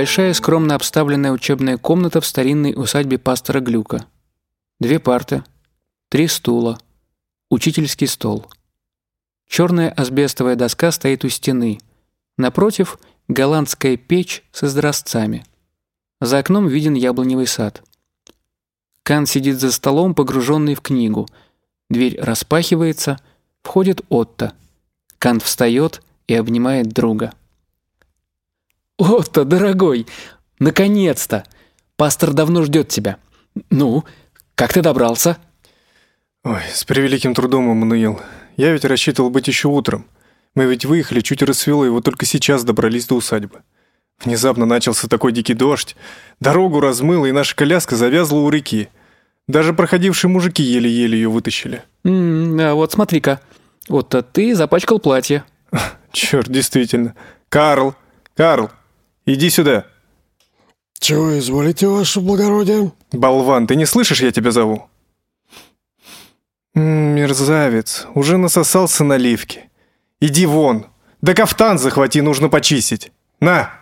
Небольшая скромно обставленная учебная комната в старинной усадьбе пастора Глюка. Две парты, три стула, учительский стол. Черная асбестовая доска стоит у стены. Напротив – голландская печь с изразцами. За окном виден яблоневый сад. Кан сидит за столом, погруженный в книгу. Дверь распахивается, входит Отто. Кан встает и обнимает друга. «Отто, дорогой, наконец-то! Пастор давно ждет тебя. Ну, как ты добрался?» «Ой, с превеликим трудом, Эммануил. Я ведь рассчитывал быть еще утром. Мы ведь выехали, чуть рассвело, и вот только сейчас добрались до усадьбы. Внезапно начался такой дикий дождь. Дорогу размыло, и наша коляска завязла у реки. Даже проходившие мужики еле-еле ее вытащили. М -м, а вот смотри-ка. Вот а ты запачкал платье. Черт, действительно. Карл, Карл, иди сюда. Чего изволите, ваше благородие? Болван, ты не слышишь, я тебя зову? Мерзавец, уже насосался наливки. Иди вон. Да кафтан захвати, нужно почистить. На!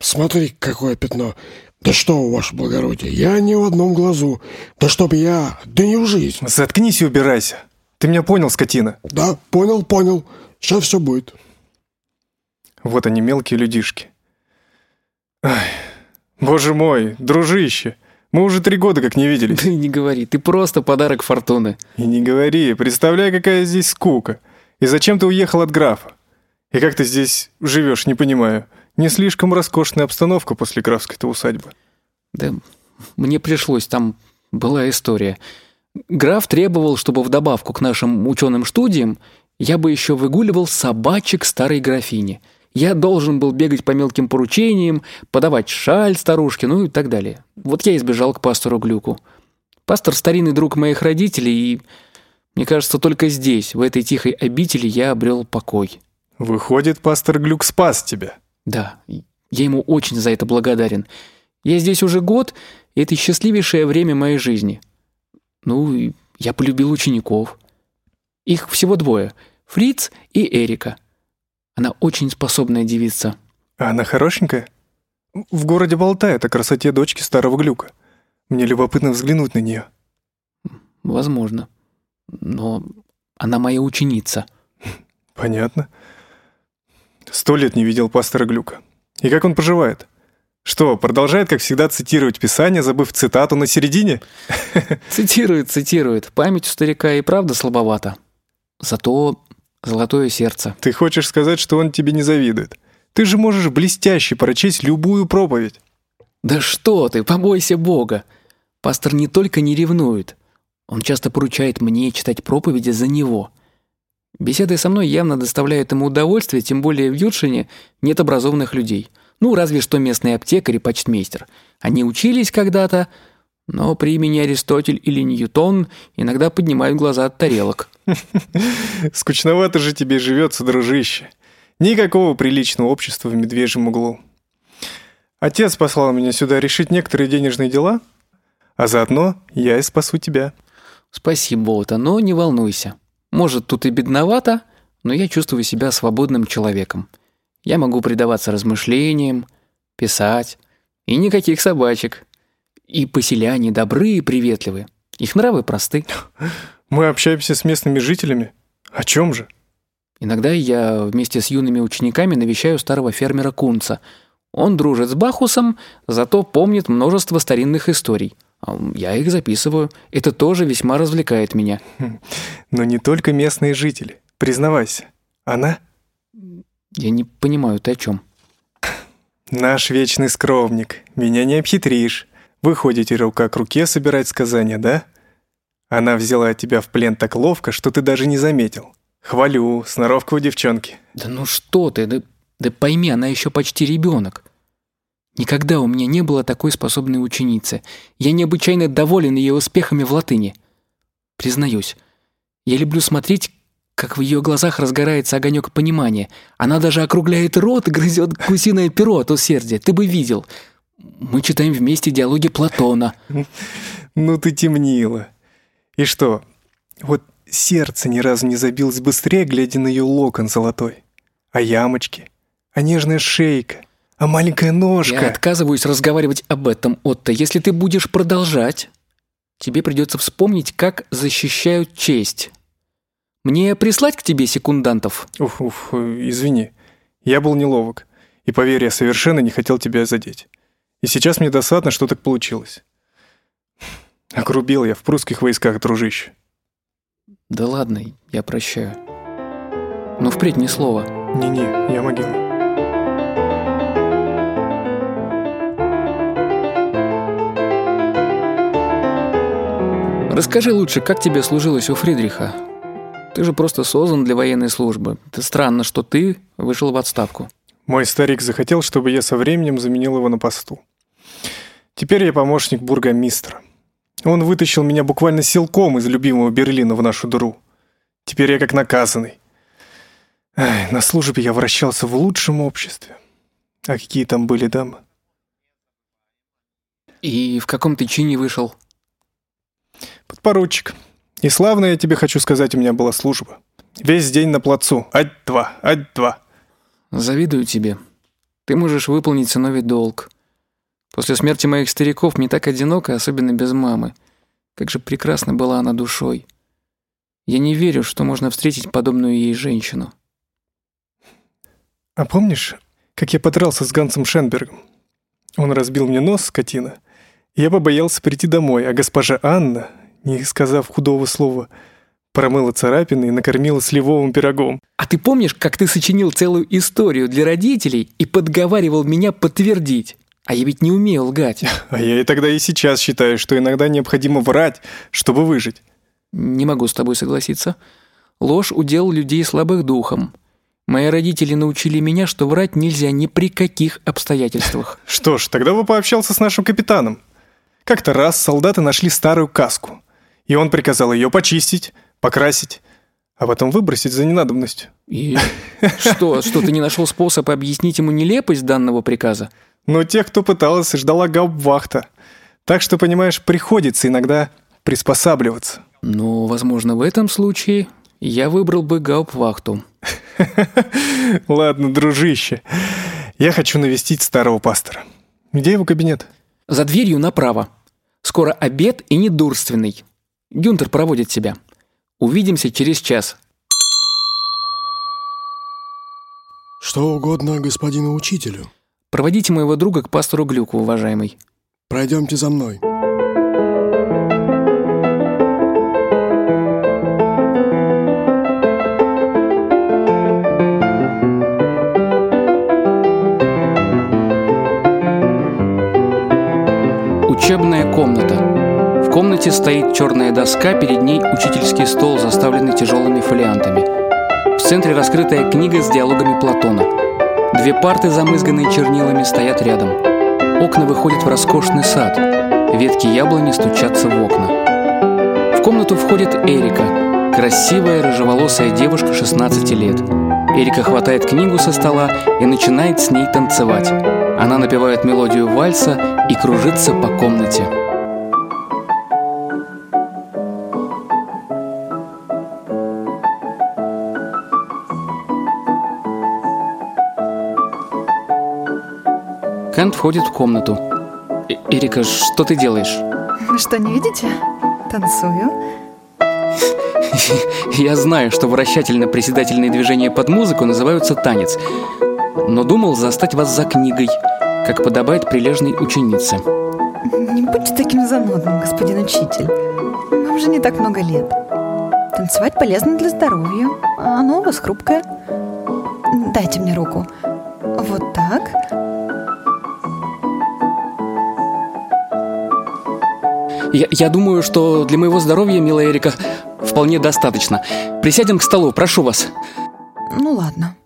Смотри, какое пятно. Да что, ваше благородие, я не в одном глазу. Да чтоб я... Да не в жизнь. Заткнись и убирайся. Ты меня понял, скотина? Да, понял, понял. Сейчас все будет. Вот они, мелкие людишки. Ай, боже мой, дружище. Мы уже три года как не виделись. Ты не говори, ты просто подарок фортуны. И не говори, представляй, какая здесь скука. И зачем ты уехал от графа? И как ты здесь живешь, не понимаю. Не слишком роскошная обстановка после графской-то усадьбы. Да мне пришлось, там была история. Граф требовал, чтобы в добавку к нашим ученым студиям я бы еще выгуливал собачек старой графини. Я должен был бегать по мелким поручениям, подавать шаль старушке, ну и так далее. Вот я избежал к пастору Глюку. Пастор – старинный друг моих родителей, и, мне кажется, только здесь, в этой тихой обители, я обрел покой. Выходит, пастор Глюк спас тебя. Да, я ему очень за это благодарен. Я здесь уже год, и это счастливейшее время моей жизни. Ну, я полюбил учеников. Их всего двое – Фриц и Эрика. Она очень способная девица. А она хорошенькая? В городе болтает о красоте дочки старого Глюка. Мне любопытно взглянуть на нее. Возможно. Но она моя ученица. Понятно. Сто лет не видел пастора Глюка. И как он поживает? Что, продолжает, как всегда, цитировать Писание, забыв цитату на середине? Цитирует, цитирует. Память у старика и правда слабовата. Зато золотое сердце. Ты хочешь сказать, что он тебе не завидует? Ты же можешь блестяще прочесть любую проповедь. Да что ты, побойся Бога. Пастор не только не ревнует. Он часто поручает мне читать проповеди за него. Беседы со мной явно доставляют ему удовольствие, тем более в Юршине нет образованных людей. Ну, разве что местный аптекарь и почтмейстер. Они учились когда-то, но при имени Аристотель или Ньютон иногда поднимают глаза от тарелок. Скучновато же тебе живется, дружище. Никакого приличного общества в медвежьем углу. Отец послал меня сюда решить некоторые денежные дела, а заодно я и спасу тебя. Спасибо, Боута, но не волнуйся. Может, тут и бедновато, но я чувствую себя свободным человеком. Я могу предаваться размышлениям, писать, и никаких собачек. И поселяне добры и приветливы. Их нравы просты. Мы общаемся с местными жителями. О чем же? Иногда я вместе с юными учениками навещаю старого фермера Кунца. Он дружит с Бахусом, зато помнит множество старинных историй. А Я их записываю. Это тоже весьма развлекает меня. Но не только местные жители. Признавайся, она? Я не понимаю, ты о чем? Наш вечный скромник. Меня не обхитришь. Вы ходите рука к руке собирать сказания, да? Она взяла тебя в плен так ловко, что ты даже не заметил. Хвалю, сноровка у девчонки. Да ну что ты, да, да пойми, она еще почти ребенок. Никогда у меня не было такой способной ученицы. Я необычайно доволен ее успехами в латыни. Признаюсь, я люблю смотреть, как в ее глазах разгорается огонек понимания. Она даже округляет рот и грызет гусиное перо от усердия. Ты бы видел. Мы читаем вместе диалоги Платона. Ну ты темнила. И что, вот сердце ни разу не забилось быстрее, глядя на ее локон золотой. А ямочки? а нежная шейка, а маленькая ножка. Я отказываюсь разговаривать об этом, Отто. Если ты будешь продолжать, тебе придется вспомнить, как защищают честь. Мне прислать к тебе секундантов? Уф, уф, извини. Я был неловок. И поверь, я совершенно не хотел тебя задеть. И сейчас мне досадно, что так получилось. Огрубел я в прусских войсках, дружище. Да ладно, я прощаю. Но впредь ни слова. Не-не, я могила. Расскажи лучше, как тебе служилось у Фридриха? Ты же просто создан для военной службы. Это странно, что ты вышел в отставку. Мой старик захотел, чтобы я со временем заменил его на посту. Теперь я помощник бургомистра. Он вытащил меня буквально силком из любимого Берлина в нашу дыру. Теперь я как наказанный. Ай, на службе я вращался в лучшем обществе. А какие там были дамы? И в каком ты чине вышел? Подпоручик. И славно я тебе хочу сказать, у меня была служба. Весь день на плацу. Ать-два, ать-два. Завидую тебе. Ты можешь выполнить сыновий долг. После смерти моих стариков мне так одиноко, особенно без мамы. Как же прекрасна была она душой. Я не верю, что можно встретить подобную ей женщину. А помнишь, как я подрался с Гансом Шенбергом? Он разбил мне нос, скотина. Я побоялся прийти домой, а госпожа Анна, не сказав худого слова, промыла царапины и накормила сливовым пирогом. А ты помнишь, как ты сочинил целую историю для родителей и подговаривал меня подтвердить? А я ведь не умею лгать. А я и тогда и сейчас считаю, что иногда необходимо врать, чтобы выжить. Не могу с тобой согласиться. Ложь удел людей слабых духом. Мои родители научили меня, что врать нельзя ни при каких обстоятельствах. Что ж, тогда бы пообщался с нашим капитаном. Как-то раз солдаты нашли старую каску, и он приказал ее почистить, покрасить, а потом выбросить за ненадобностью. И что, что ты не нашел способ объяснить ему нелепость данного приказа? Но тех, кто пытался, ждала гауптвахта. Так что, понимаешь, приходится иногда приспосабливаться. Ну, возможно, в этом случае я выбрал бы гауптвахту. Ладно, дружище. Я хочу навестить старого пастора. Где его кабинет? За дверью направо. Скоро обед и недурственный. Гюнтер проводит тебя. Увидимся через час. Что угодно господину учителю. Проводите моего друга к пастору Глюку, уважаемый. Пройдемте за мной. Учебная комната. В комнате стоит черная доска, перед ней учительский стол, заставленный тяжелыми фолиантами. В центре раскрытая книга с диалогами Платона. Две парты, замызганные чернилами, стоят рядом. Окна выходят в роскошный сад. Ветки яблони стучатся в окна. В комнату входит Эрика, красивая рыжеволосая девушка 16 лет. Эрика хватает книгу со стола и начинает с ней танцевать. Она напевает мелодию вальса и кружится по комнате. Кент входит в комнату. «Э, Эрика, что ты делаешь? Вы что, не видите? Танцую. Я знаю, что вращательно-приседательные движения под музыку называются танец, но думал застать вас за книгой, как подобает прилежной ученице. Не будьте таким занудным, господин учитель. Вам же не так много лет. Танцевать полезно для здоровья, а оно у вас хрупкое. Дайте мне руку. Вот так. Я, я думаю, что для моего здоровья, милая Эрика, вполне достаточно. Присядем к столу, прошу вас. Ну ладно.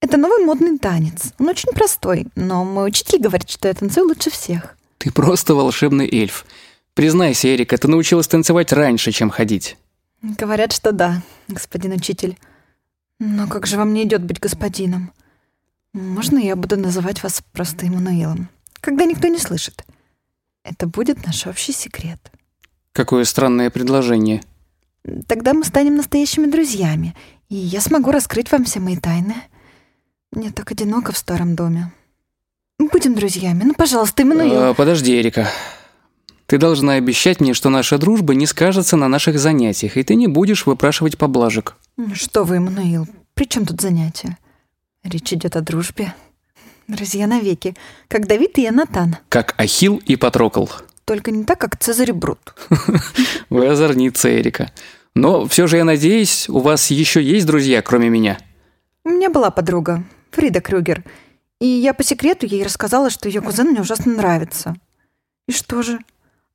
Это новый модный танец. Он очень простой, но мой учитель говорит, что я танцую лучше всех. Ты просто волшебный эльф. Признайся, Эрика, ты научилась танцевать раньше, чем ходить. Говорят, что да, господин учитель. Но как же вам не идет быть господином? Можно я буду называть вас просто Эммануилом, когда никто не слышит? Это будет наш общий секрет. Какое странное предложение. Тогда мы станем настоящими друзьями, и я смогу раскрыть вам все мои тайны. Мне так одиноко в старом доме. Будем друзьями. Ну, пожалуйста, Эммануил. А, подожди, Эрика. Ты должна обещать мне, что наша дружба не скажется на наших занятиях, и ты не будешь выпрашивать поблажек. Что вы, Эммануил? При чем тут занятия? Речь идет о дружбе. Друзья навеки, как Давид и Янатан. Как Ахил и Патрокл. Только не так, как Цезарь и Брут. Вы озорница, Эрика. Но все же я надеюсь, у вас еще есть друзья, кроме меня. У меня была подруга, Фрида Крюгер. И я по секрету ей рассказала, что ее кузен мне ужасно нравится. И что же?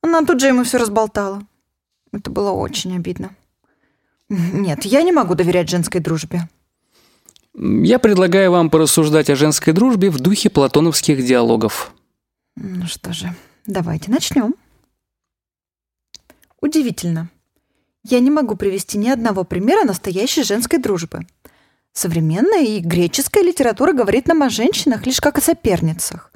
Она тут же ему все разболтала. Это было очень обидно. Нет, я не могу доверять женской дружбе. Я предлагаю вам порассуждать о женской дружбе в духе платоновских диалогов. Ну что же, давайте начнем. Удивительно. Я не могу привести ни одного примера настоящей женской дружбы. Современная и греческая литература говорит нам о женщинах лишь как о соперницах.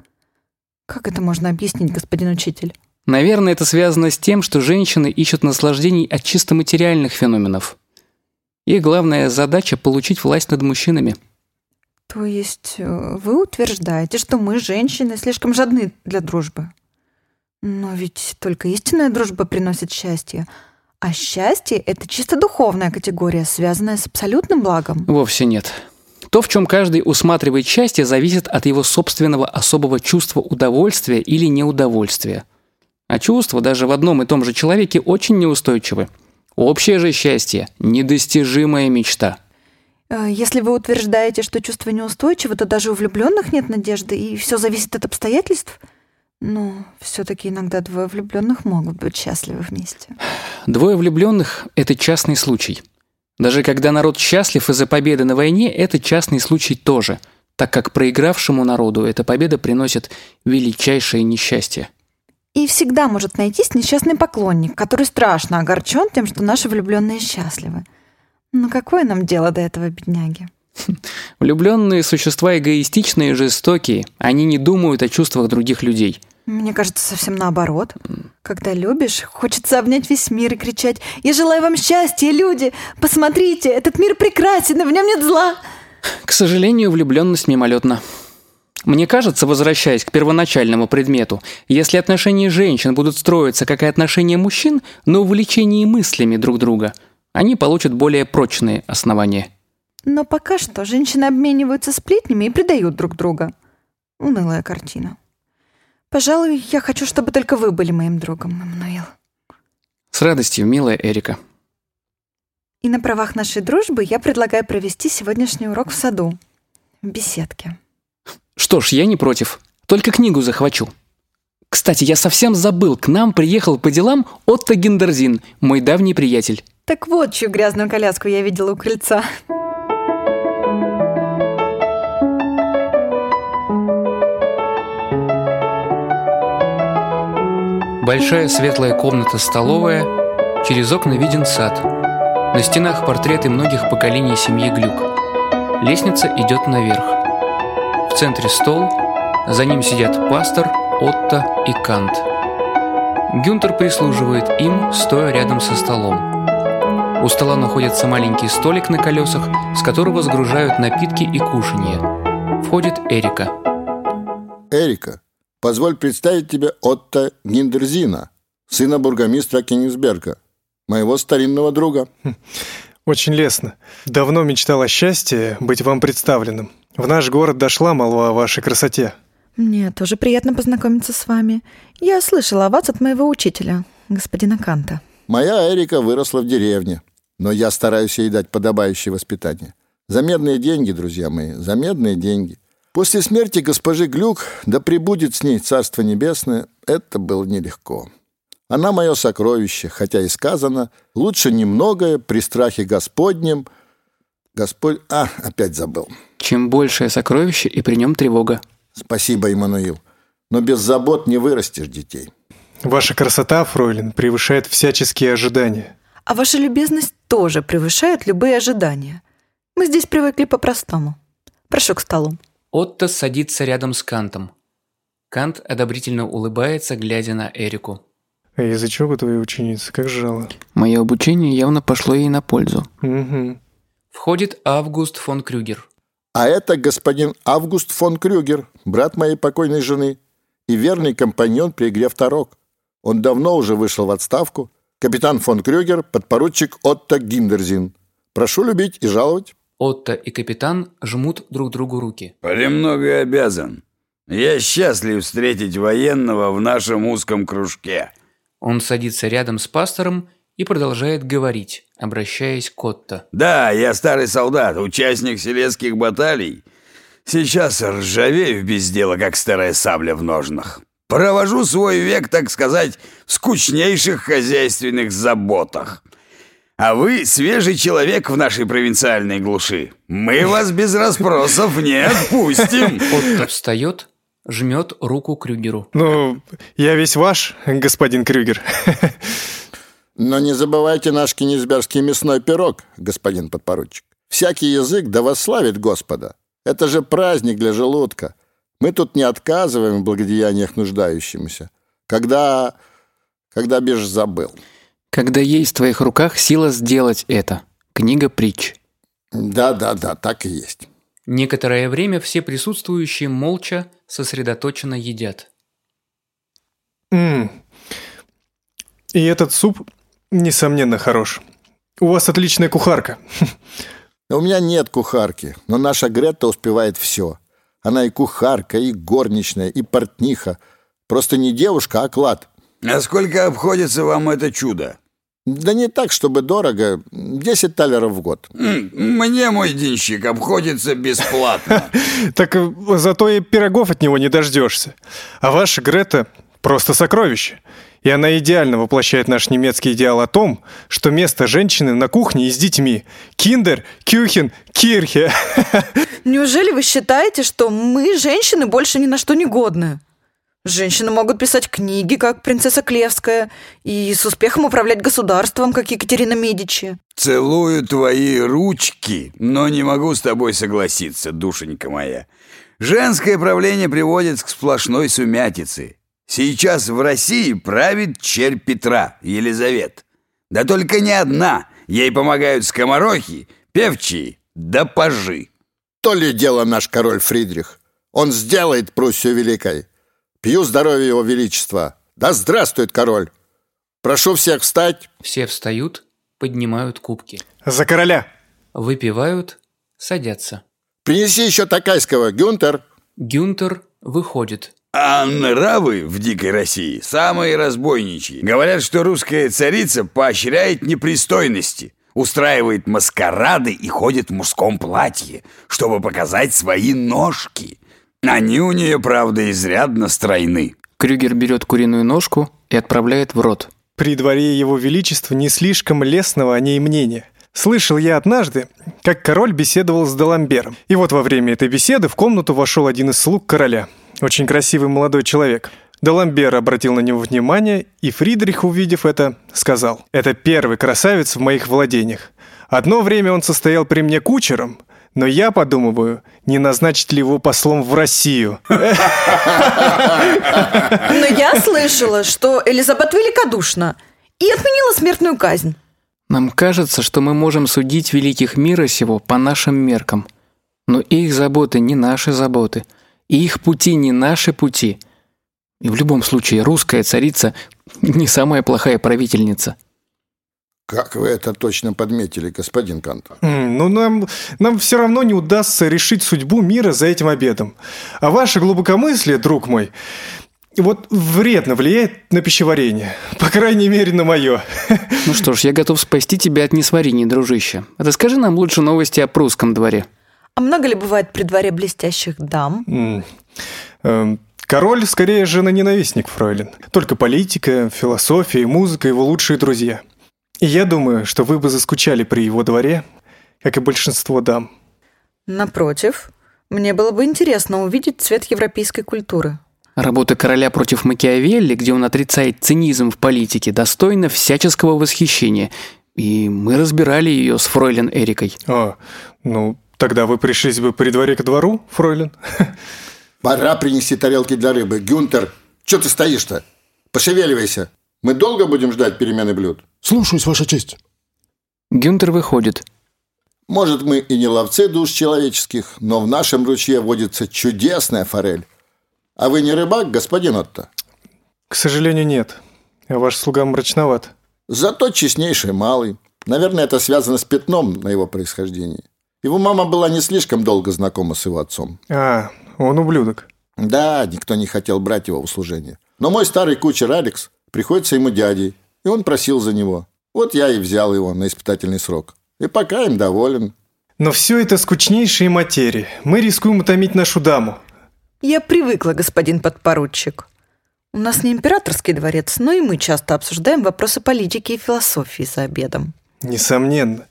Как это можно объяснить, господин учитель? Наверное, это связано с тем, что женщины ищут наслаждений от чисто материальных феноменов. Их главная задача – получить власть над мужчинами. То есть э, вы утверждаете, что мы, женщины, слишком жадны для дружбы? Но ведь только истинная дружба приносит счастье. А счастье – это чисто духовная категория, связанная с абсолютным благом. Вовсе нет. То, в чем каждый усматривает счастье, зависит от его собственного особого чувства удовольствия или неудовольствия. А чувства даже в одном и том же человеке очень неустойчивы – Общее же счастье – недостижимая мечта. Э, если вы утверждаете, что чувство неустойчиво, то даже у влюбленных нет надежды, и все зависит от обстоятельств. Но все-таки иногда двое влюбленных могут быть счастливы вместе. Двое влюбленных – это частный случай. Даже когда народ счастлив из-за победы на войне, это частный случай тоже, так как проигравшему народу эта победа приносит величайшее несчастье. И всегда может найтись несчастный поклонник, который страшно огорчен тем, что наши влюбленные счастливы. Но какое нам дело до этого бедняги? Влюбленные существа эгоистичные и жестокие. Они не думают о чувствах других людей. Мне кажется, совсем наоборот. Когда любишь, хочется обнять весь мир и кричать «Я желаю вам счастья, люди! Посмотрите, этот мир прекрасен, и в нем нет зла!» К сожалению, влюбленность мимолетна. Мне кажется, возвращаясь к первоначальному предмету, если отношения женщин будут строиться как и отношения мужчин, на увлечении мыслями друг друга, они получат более прочные основания. Но пока что женщины обмениваются сплетнями и предают друг друга. Унылая картина. Пожалуй, я хочу, чтобы только вы были моим другом, Эммануил. С радостью, милая Эрика. И на правах нашей дружбы я предлагаю провести сегодняшний урок в саду, в беседке. Что ж, я не против. Только книгу захвачу. Кстати, я совсем забыл, к нам приехал по делам Отто Гендерзин, мой давний приятель. Так вот, чью грязную коляску я видела у крыльца. Большая светлая комната-столовая, через окна виден сад. На стенах портреты многих поколений семьи Глюк. Лестница идет наверх. В центре стол, за ним сидят пастор, Отто и Кант. Гюнтер прислуживает им, стоя рядом со столом. У стола находится маленький столик на колесах, с которого сгружают напитки и кушанье. Входит Эрика. Эрика, позволь представить тебе Отто Гиндерзина, сына бургомистра Кенигсберга, моего старинного друга. Очень лестно. Давно мечтал о счастье быть вам представленным. В наш город дошла молва о вашей красоте. Мне тоже приятно познакомиться с вами. Я слышала о вас от моего учителя, господина Канта. Моя Эрика выросла в деревне, но я стараюсь ей дать подобающее воспитание. За медные деньги, друзья мои, за медные деньги. После смерти госпожи Глюк, да пребудет с ней Царство Небесное, это было нелегко. Она мое сокровище, хотя и сказано, лучше немногое при страхе Господнем. Господь... А, опять забыл. Чем большее сокровище, и при нем тревога. Спасибо, Иммануил. Но без забот не вырастешь детей. Ваша красота, фройлен, превышает всяческие ожидания. А ваша любезность тоже превышает любые ожидания. Мы здесь привыкли по-простому. Прошу к столу. Отто садится рядом с Кантом. Кант одобрительно улыбается, глядя на Эрику. А язычок у твоей ученицы, как жало. Мое обучение явно пошло ей на пользу. Угу. Входит Август фон Крюгер. А это господин Август фон Крюгер, брат моей покойной жены, и верный компаньон при игре в Тарок. Он давно уже вышел в отставку. Капитан фон Крюгер, подпоручик Отто Гиндерзин. Прошу любить и жаловать. Отто и капитан жмут друг другу руки. «Премного обязан. Я счастлив встретить военного в нашем узком кружке». Он садится рядом с пастором и продолжает говорить, обращаясь к Отто. «Да, я старый солдат, участник селезских баталий. Сейчас ржавею без дела, как старая сабля в ножнах. Провожу свой век, так сказать, в скучнейших хозяйственных заботах. А вы свежий человек в нашей провинциальной глуши. Мы вас без расспросов не отпустим. Отто встает, жмет руку Крюгеру. Ну, я весь ваш, господин Крюгер. Но не забывайте наш кенисберский мясной пирог, господин подпоручик. Всякий язык да восславит Господа. Это же праздник для желудка. Мы тут не отказываем в благодеяниях нуждающимся. Когда... когда бишь забыл. Когда есть в твоих руках сила сделать это. Книга притч. Да-да-да, так и есть. Некоторое время все присутствующие молча, сосредоточенно едят. М. И этот суп, несомненно, хорош. У вас отличная кухарка. У меня нет кухарки, но наша Гретта успевает все. Она и кухарка, и горничная, и портниха. Просто не девушка, а клад. А сколько обходится вам это чудо? Да не так, чтобы дорого. 10 талеров в год. Мне мой денщик обходится бесплатно. Так э, зато и пирогов от него не дождешься. А ваша Грета просто сокровище. И она идеально воплощает наш немецкий идеал о том, что место женщины на кухне и с детьми. Киндер, Кюхен, Кирхе. Неужели вы считаете, что мы, женщины, больше ни на что не годны? Женщины могут писать книги, как принцесса Клевская, и с успехом управлять государством, как Екатерина Медичи. Целую твои ручки, но не могу с тобой согласиться, душенька моя. Женское правление приводит к сплошной сумятице. Сейчас в России правит черь Петра, Елизавет. Да только не одна. Ей помогают скоморохи, певчие да пажи. То ли дело наш король Фридрих. Он сделает Пруссию великой. Пью здоровье его величества. Да здравствует король. Прошу всех встать. Все встают, поднимают кубки. За короля. Выпивают, садятся. Принеси еще такайского, Гюнтер. Гюнтер выходит. А нравы в дикой России самые разбойничьи. Говорят, что русская царица поощряет непристойности, устраивает маскарады и ходит в мужском платье, чтобы показать свои ножки. Они у нее, правда, изрядно стройны. Крюгер берет куриную ножку и отправляет в рот. При дворе его величества не слишком лестного о ней мнения. Слышал я однажды, как король беседовал с Даламбером. И вот во время этой беседы в комнату вошел один из слуг короля. Очень красивый молодой человек. Даламбер обратил на него внимание, и Фридрих, увидев это, сказал, «Это первый красавец в моих владениях. Одно время он состоял при мне кучером, но я подумываю, не назначить ли его послом в Россию. Но я слышала, что Элизабет великодушна и отменила смертную казнь. Нам кажется, что мы можем судить великих мира сего по нашим меркам. Но их заботы не наши заботы, и их пути не наши пути. И в любом случае русская царица не самая плохая правительница. Как вы это точно подметили, господин Кантор? М, Ну, нам, нам все равно не удастся решить судьбу мира за этим обедом. А ваше глубокомыслие, друг мой, вот вредно влияет на пищеварение. По крайней мере, на мое. Ну что ж, я готов спасти тебя от несварений, дружище. Расскажи нам лучше новости о прусском дворе. А много ли бывает при дворе блестящих дам? Эм, Король скорее жена-ненавистник, фройлен. Только политика, философия и музыка его лучшие друзья. И я думаю, что вы бы заскучали при его дворе, как и большинство дам. Напротив, мне было бы интересно увидеть цвет европейской культуры. Работа короля против Макиавелли, где он отрицает цинизм в политике, достойна всяческого восхищения. И мы разбирали ее с фройлен Эрикой. А, ну, тогда вы пришлись бы при дворе к двору, фройлен? Пора принести тарелки для рыбы. Гюнтер, что ты стоишь-то? Пошевеливайся. Мы долго будем ждать перемены блюд? Слушаюсь, Ваша честь. Гюнтер выходит. Может, мы и не ловцы душ человеческих, но в нашем ручье водится чудесная форель. А вы не рыбак, господин Отто? К сожалению, нет. А ваш слуга мрачноват. Зато честнейший малый. Наверное, это связано с пятном на его происхождении. Его мама была не слишком долго знакома с его отцом. А, он ублюдок. Да, никто не хотел брать его в услужение. Но мой старый кучер Алекс приходится ему дядей, и он просил за него. Вот я и взял его на испытательный срок. И пока им доволен. Но все это скучнейшие материи. Мы рискуем утомить нашу даму. Я привыкла, господин подпоручик. У нас не императорский дворец, но и мы часто обсуждаем вопросы политики и философии за обедом. Несомненно.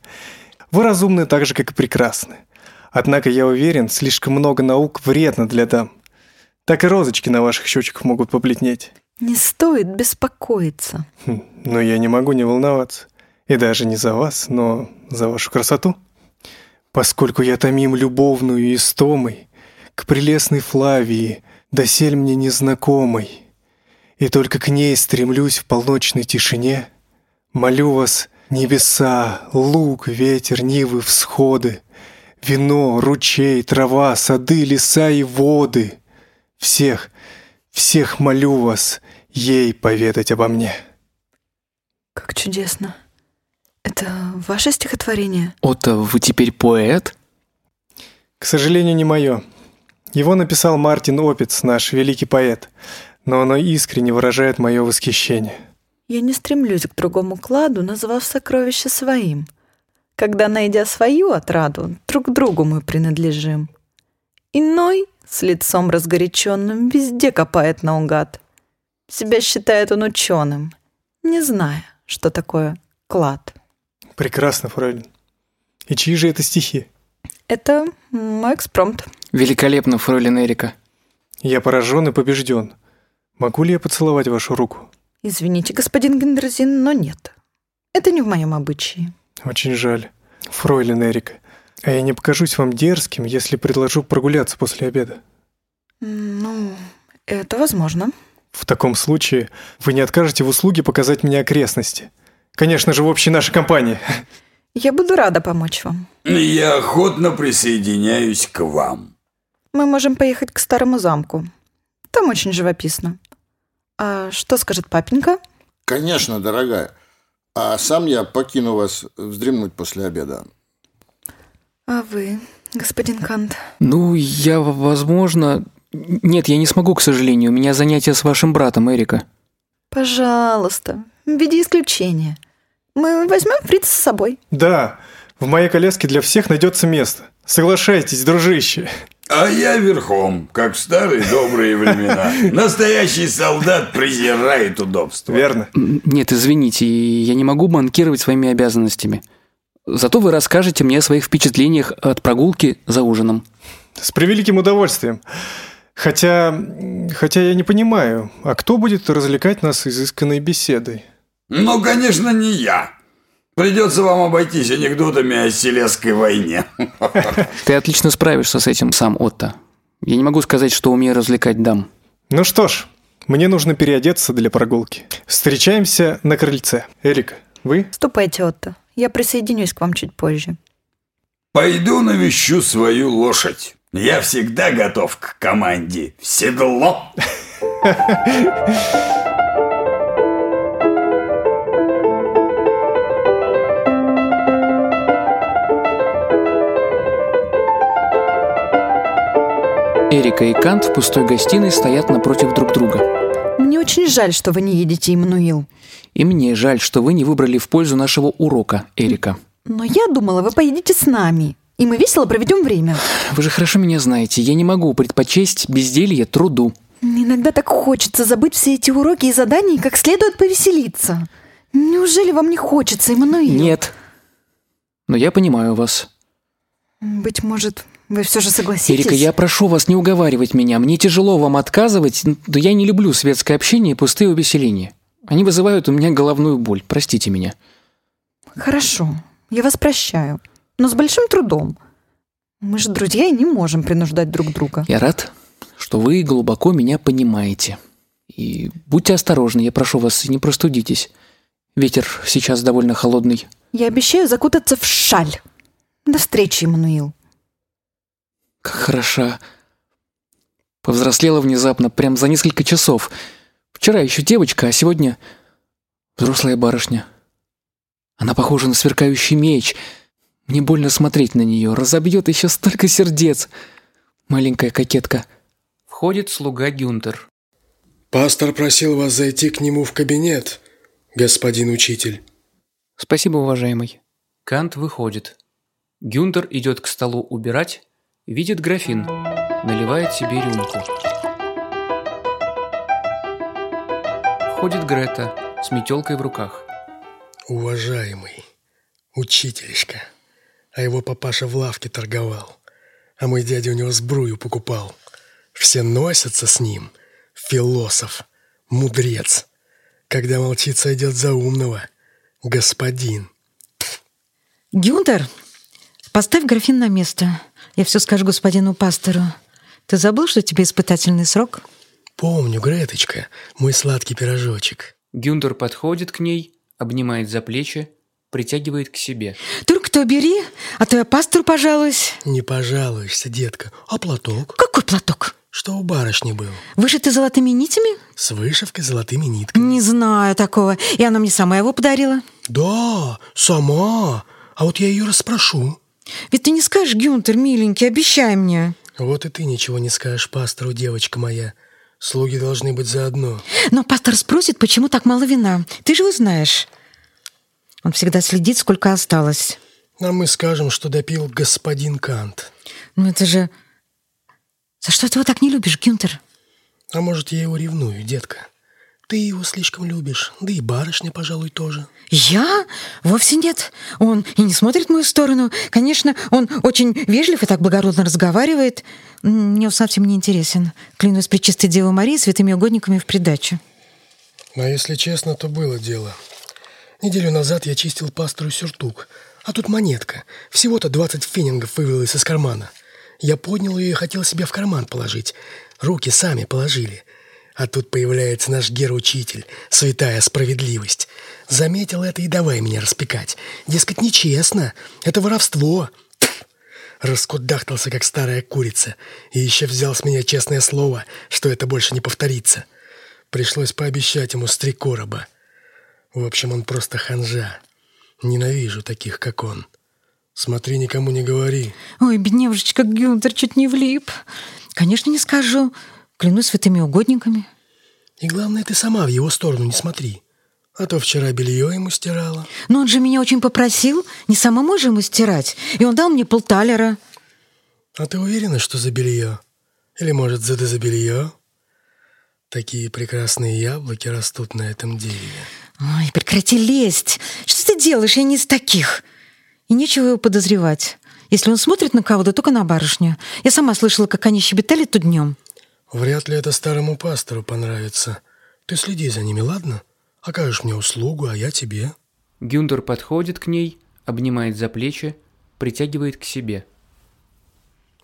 Вы разумны так же, как и прекрасны. Однако, я уверен, слишком много наук вредно для дам. Так и розочки на ваших щечках могут побледнеть. Не стоит беспокоиться. Хм, Но я не могу не волноваться. И даже не за вас, но за вашу красоту. Поскольку я томим любовную истомой к прелестной Флавии, досель мне незнакомой, и только к ней стремлюсь в полночной тишине, молю вас, небеса, луг, ветер, нивы, всходы, вино, ручей, трава, сады, леса и воды, всех, всех молю вас ей поведать обо мне. Как чудесно. Это ваше стихотворение? Отто, вы теперь поэт? К сожалению, не мое. Его написал Мартин Опиц, наш великий поэт, но оно искренне выражает мое восхищение. Я не стремлюсь к другому кладу, назвав сокровище своим. Когда, найдя свою отраду, друг другу мы принадлежим. Иной, с лицом разгоряченным, везде копает наугад. Себя считает он ученым, не зная, что такое клад. Прекрасно, фройлен. И чьи же это стихи? Это мой экспромт. Великолепно, фройлен Эрика. Я поражен и побежден. Могу ли я поцеловать вашу руку? Извините, господин Гендерзин, но нет. Это не в моем обычае. Очень жаль. Фройлен Эрика. А я не покажусь вам дерзким, если предложу прогуляться после обеда. Ну, это возможно. В таком случае вы не откажете в услуге показать мне окрестности. Конечно же, в общей нашей компании. Я буду рада помочь вам. Я охотно присоединяюсь к вам. Мы можем поехать к старому замку. Там очень живописно. А что скажет папенька? Конечно, дорогая. А сам я покину вас вздремнуть после обеда. А вы, господин Кант? Ну, я, возможно... Нет, я не смогу, к сожалению. У меня занятия с вашим братом, Эрика. Пожалуйста, в виде исключения. Мы возьмем Фрица с собой. Да, в моей коляске для всех найдется место. Соглашайтесь, дружище. А я верхом, как в старые добрые времена. Настоящий солдат презирает удобство. Верно? Нет, извините, я не могу банкировать своими обязанностями. Зато вы расскажете мне о своих впечатлениях от прогулки за ужином. С превеликим удовольствием. Хотя, хотя я не понимаю, а кто будет развлекать нас изысканной беседой? Ну, конечно, не я. Придется вам обойтись анекдотами о Селесской войне. Ты отлично справишься с этим сам, Отто. Я не могу сказать, что умею развлекать дам. Ну что ж, мне нужно переодеться для прогулки. Встречаемся на крыльце. Эрика, вы? Ступайте, Отто. Я присоединюсь к вам чуть позже. Пойду навещу свою лошадь. Я всегда готов к команде. В седло. Эрика и Кант в пустой гостиной стоят напротив друг друга. Мне очень жаль, что вы не едете, Иммануил. И мне жаль, что вы не выбрали в пользу нашего урока, Эрика. Но я думала, вы поедете с нами, и мы весело проведем время. Вы же хорошо меня знаете, я не могу предпочесть безделье труду. Иногда так хочется забыть все эти уроки и задания и как следует повеселиться. Неужели вам не хочется, Иммануил? Нет. Но я понимаю вас. Быть может, вы все же согласитесь? Эрика, я прошу вас не уговаривать меня. Мне тяжело вам отказывать, но я не люблю светское общение и пустые увеселения. Они вызывают у меня головную боль. Простите меня. Хорошо, я вас прощаю, но с большим трудом. Мы же друзья и не можем принуждать друг друга. Я рад, что вы глубоко меня понимаете. И будьте осторожны, я прошу вас, не простудитесь. Ветер сейчас довольно холодный. Я обещаю закутаться в шаль. До встречи, Эммануил. Как хороша. Повзрослела внезапно, прям за несколько часов. Вчера еще девочка, а сегодня взрослая барышня. Она похожа на сверкающий меч. Мне больно смотреть на нее. Разобьет еще столько сердец. Маленькая кокетка. Входит слуга Гюнтер. Пастор просил вас зайти к нему в кабинет, господин учитель. Спасибо, уважаемый. Кант выходит. Гюнтер идет к столу убирать, видит графин, наливает себе рюмку. Входит Грета с метелкой в руках. Уважаемый учительшка, а его папаша в лавке торговал, а мой дядя у него сбрую покупал. Все носятся с ним. Философ, мудрец. Когда молчит, сойдет за умного. Господин. Гюнтер, поставь графин на место. Я все скажу господину пастору. Ты забыл, что тебе испытательный срок? Помню, Греточка, мой сладкий пирожочек. Гюнтер подходит к ней, обнимает за плечи, притягивает к себе. Только-то бери, а то я пастору пожалуюсь. Не пожалуешься, детка. А платок? Какой платок? Что у барышни был? Вышитый золотыми нитями? С вышивкой золотыми нитками. Не знаю такого. И она мне сама его подарила. Да, сама. А вот я ее расспрошу. Ведь ты не скажешь, Гюнтер, миленький, обещай мне. Вот и ты ничего не скажешь пастору, девочка моя. Слуги должны быть заодно. Но пастор спросит, почему так мало вина. Ты же узнаешь. Он всегда следит, сколько осталось. А мы скажем, что допил господин Кант. Ну это же... За что ты его так не любишь, Гюнтер? А может, я его ревную, детка? Ты его слишком любишь, да и барышня, пожалуй, тоже. Я? Вовсе нет. Он и не смотрит в мою сторону. Конечно, он очень вежлив и так благородно разговаривает. Мне он совсем не интересен. Клянусь при чистой Девы Марии святыми угодниками в придачу. А если честно, то было дело. Неделю назад я чистил пастору сюртук, а тут монетка. Всего-то 20 фенингов вывалилась из кармана. Я поднял ее и хотел себе в карман положить. Руки сами положили. А тут появляется наш гер-учитель, святая справедливость. Заметил это и давай меня распекать. Дескать, нечестно, это воровство. Тьф! Раскудахтался, как старая курица. И еще взял с меня честное слово, что это больше не повторится. Пришлось пообещать ему с три короба. В общем, он просто ханжа. Ненавижу таких, как он. Смотри, никому не говори. Ой, бедневушечка Гюнтер чуть не влип. Конечно, не скажу. Клянусь святыми угодниками. И главное, ты сама в его сторону не смотри. А то вчера белье ему стирала. Но он же меня очень попросил не самому же ему стирать. И он дал мне полталера. А ты уверена, что за белье? Или, может, за да за белье? Такие прекрасные яблоки растут на этом дереве. Ой, прекрати лезть. Что ты делаешь? Я не из таких. И нечего его подозревать. Если он смотрит на кого-то, только на барышню. Я сама слышала, как они щебетали тут днем. Вряд ли это старому пастору понравится. Ты следи за ними, ладно? Окажешь мне услугу, а я тебе. Гюнтер подходит к ней, обнимает за плечи, притягивает к себе.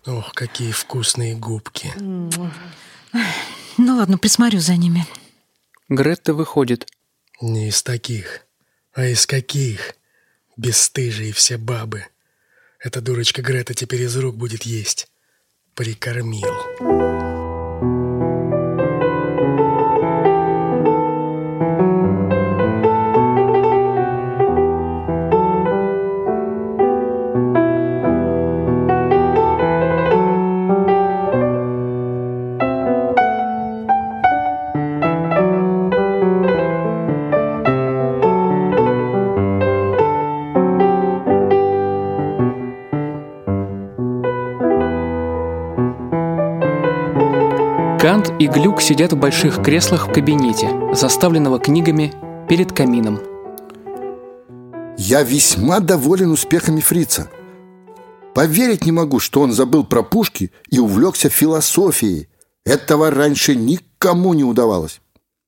Ох, какие вкусные губки. Ну ладно, присмотрю за ними. Гретта выходит. Не из таких, а из каких? Бесстыжие все бабы. Эта дурочка Грета теперь из рук будет есть. Прикормил. Кант и Глюк сидят в больших креслах в кабинете, заставленного книгами перед камином. Я весьма доволен успехами фрица. Поверить не могу, что он забыл про пушки и увлекся философией. Этого раньше никому не удавалось.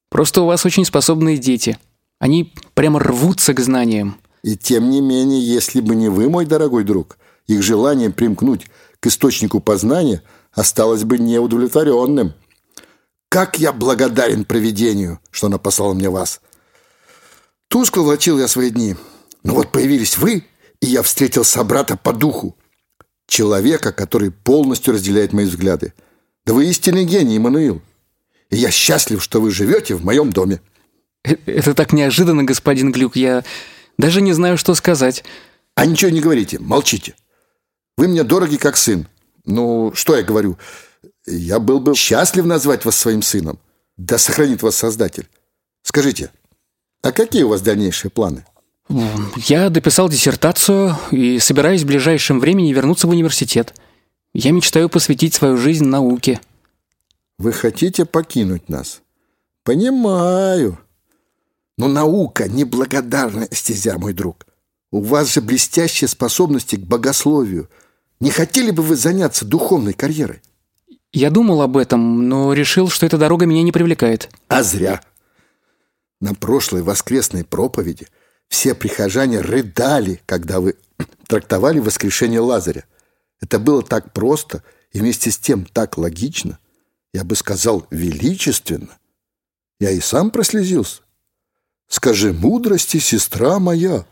Просто у вас очень способные дети. Они прямо рвутся к знаниям. И тем не менее, если бы не вы, мой дорогой друг, их желание примкнуть к источнику познания осталось бы неудовлетворенным. Как я благодарен провидению, что оно послало мне вас. Тускло влачил я свои дни. Но вот появились вы, И я встретил собрата по духу. Человека, который полностью разделяет мои взгляды. Да вы истинный гений, Эммануил. И я счастлив, что вы живете в моем доме. Э, Это так неожиданно, господин Глюк. Я даже не знаю, что сказать. А ничего не говорите, молчите. Вы мне дороги как сын. Ну, что я говорю? Я был бы счастлив назвать вас своим сыном. Да сохранит вас Создатель. Скажите, а какие у вас дальнейшие планы? Я дописал диссертацию и собираюсь в ближайшем времени вернуться в университет. Я мечтаю посвятить свою жизнь науке. Вы хотите покинуть нас? Понимаю. Но наука — неблагодарная стезя, мой друг. У вас же блестящие способности к богословию. Не хотели бы вы заняться духовной карьерой? Я думал об этом, но решил, что эта дорога меня не привлекает. А зря. На прошлой воскресной проповеди все прихожане рыдали, когда вы трактовали воскрешение Лазаря. Это было так просто и вместе с тем так логично. Я бы сказал, величественно. Я и сам прослезился. Скажи мудрости, сестра моя.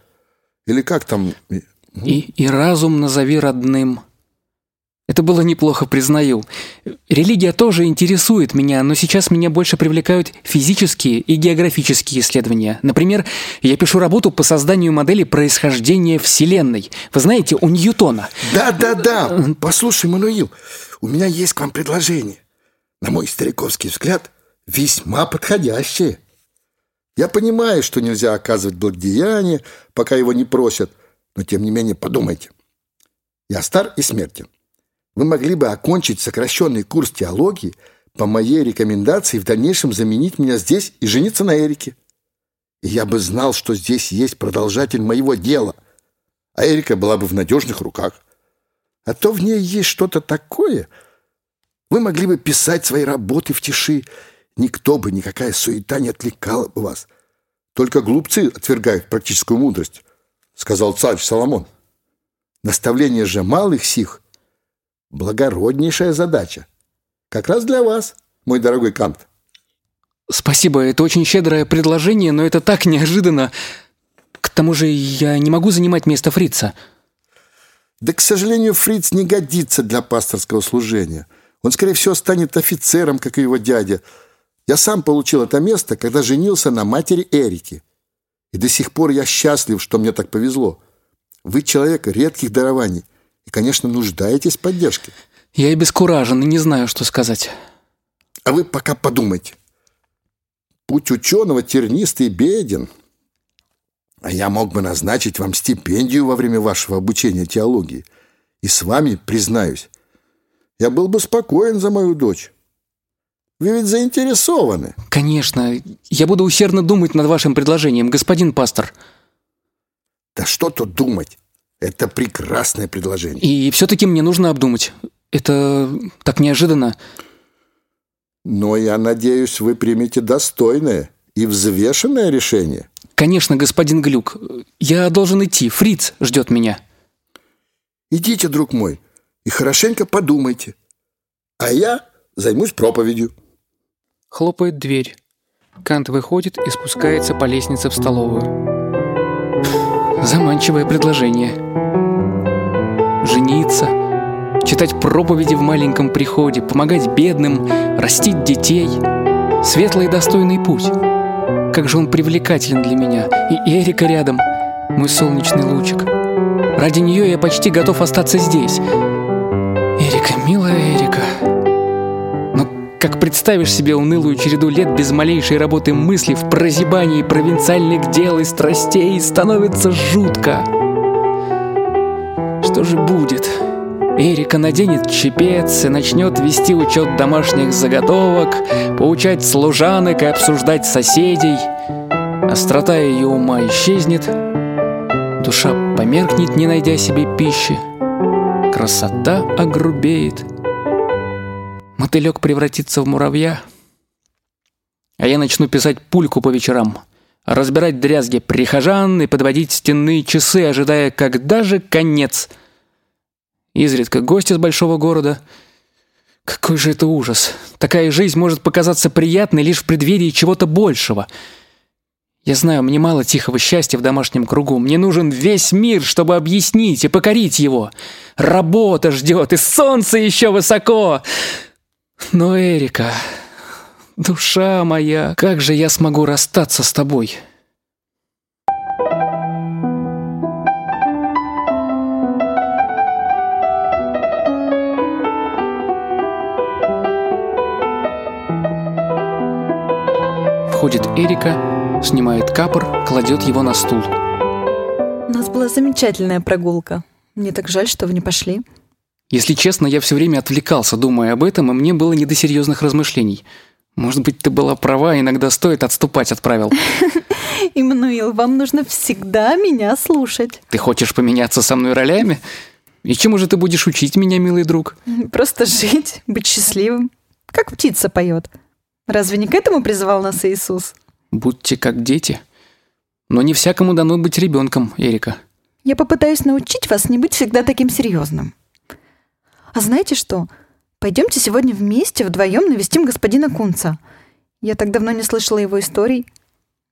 Или как там? И, и разум назови родным. Это было неплохо, признаю. Религия тоже интересует меня, но сейчас меня больше привлекают физические и географические исследования. Например, я пишу работу по созданию модели происхождения Вселенной. Вы знаете, у Ньютона. Да-да-да. Послушай, Мануил, у меня есть к вам предложение. На мой стариковский взгляд, весьма подходящее. Я понимаю, что нельзя оказывать благодеяние, пока его не просят, но тем не менее подумайте. Я стар и смертен. Вы могли бы окончить сокращенный курс теологии по моей рекомендации в дальнейшем заменить меня здесь и жениться на Эрике. И я бы знал, что здесь есть продолжатель моего дела, а Эрика была бы в надежных руках. А то в ней есть что-то такое. Вы могли бы писать свои работы в тиши, никто бы, никакая суета не отвлекала бы вас. Только глупцы отвергают практическую мудрость, сказал царь Соломон. Наставление же малых сих – благороднейшая задача. Как раз для вас, мой дорогой Кант. Спасибо, это очень щедрое предложение, но это так неожиданно. К тому же я не могу занимать место фрица. Да, к сожалению, фриц не годится для пасторского служения. Он, скорее всего, станет офицером, как и его дядя. Я сам получил это место, когда женился на матери Эрики. И до сих пор я счастлив, что мне так повезло. Вы человек редких дарований и, конечно, нуждаетесь в поддержке. Я и бескуражен, и не знаю, что сказать. А вы пока подумайте. Путь ученого тернистый и беден. А я мог бы назначить вам стипендию во время вашего обучения теологии. И с вами, признаюсь, я был бы спокоен за мою дочь. Вы ведь заинтересованы. Конечно, я буду усердно думать над вашим предложением, господин пастор. Да что тут думать? Это прекрасное предложение. И все-таки мне нужно обдумать. Это так неожиданно. Но я надеюсь, вы примете достойное и взвешенное решение. Конечно, господин Глюк. Я должен идти. Фриц ждет меня. Идите, друг мой, и хорошенько подумайте. А я займусь проповедью. Хлопает дверь. Кант выходит и спускается по лестнице в столовую. Заманчивое предложение. Жениться, читать проповеди в маленьком приходе, помогать бедным, растить детей. Светлый и достойный путь. Как же он привлекателен для меня. И Эрика рядом, мой солнечный лучик. Ради нее я почти готов остаться здесь. Эрика, милая Эрика. Как представишь себе унылую череду лет без малейшей работы мысли в прозябании провинциальных дел и страстей, становится жутко. Что же будет? Эрика наденет чепец и начнет вести учет домашних заготовок, поучать служанок и обсуждать соседей. Острота ее ума исчезнет, душа померкнет, не найдя себе пищи. Красота огрубеет. Мотылек превратится в муравья. А я начну писать пульку по вечерам, разбирать дрязги прихожан и подводить стенные часы, ожидая, когда же конец. Изредка гости из большого города. Какой же это ужас. Такая жизнь может показаться приятной лишь в преддверии чего-то большего. Я знаю, мне мало тихого счастья в домашнем кругу. Мне нужен весь мир, чтобы объяснить и покорить его. Работа ждет, и солнце еще высоко. Но, Эрика, душа моя, как же я смогу расстаться с тобой?» Входит Эрика, снимает капор, кладет его на стул. У нас была замечательная прогулка. Мне так жаль, что вы не пошли. Если честно, я все время отвлекался, думая об этом, и мне было не до серьезных размышлений. Может быть, ты была права, иногда стоит отступать от правил. Иммануил, вам нужно всегда меня слушать. Ты хочешь поменяться со мной ролями? И чему же ты будешь учить меня, милый друг? Просто жить, быть счастливым. Как птица поет. Разве не к этому призывал нас Иисус? Будьте как дети. Но не всякому дано быть ребенком, Эрика. Я попытаюсь научить вас не быть всегда таким серьезным. А знаете что? Пойдемте сегодня вместе вдвоем навестим господина Кунца. Я так давно не слышала его историй,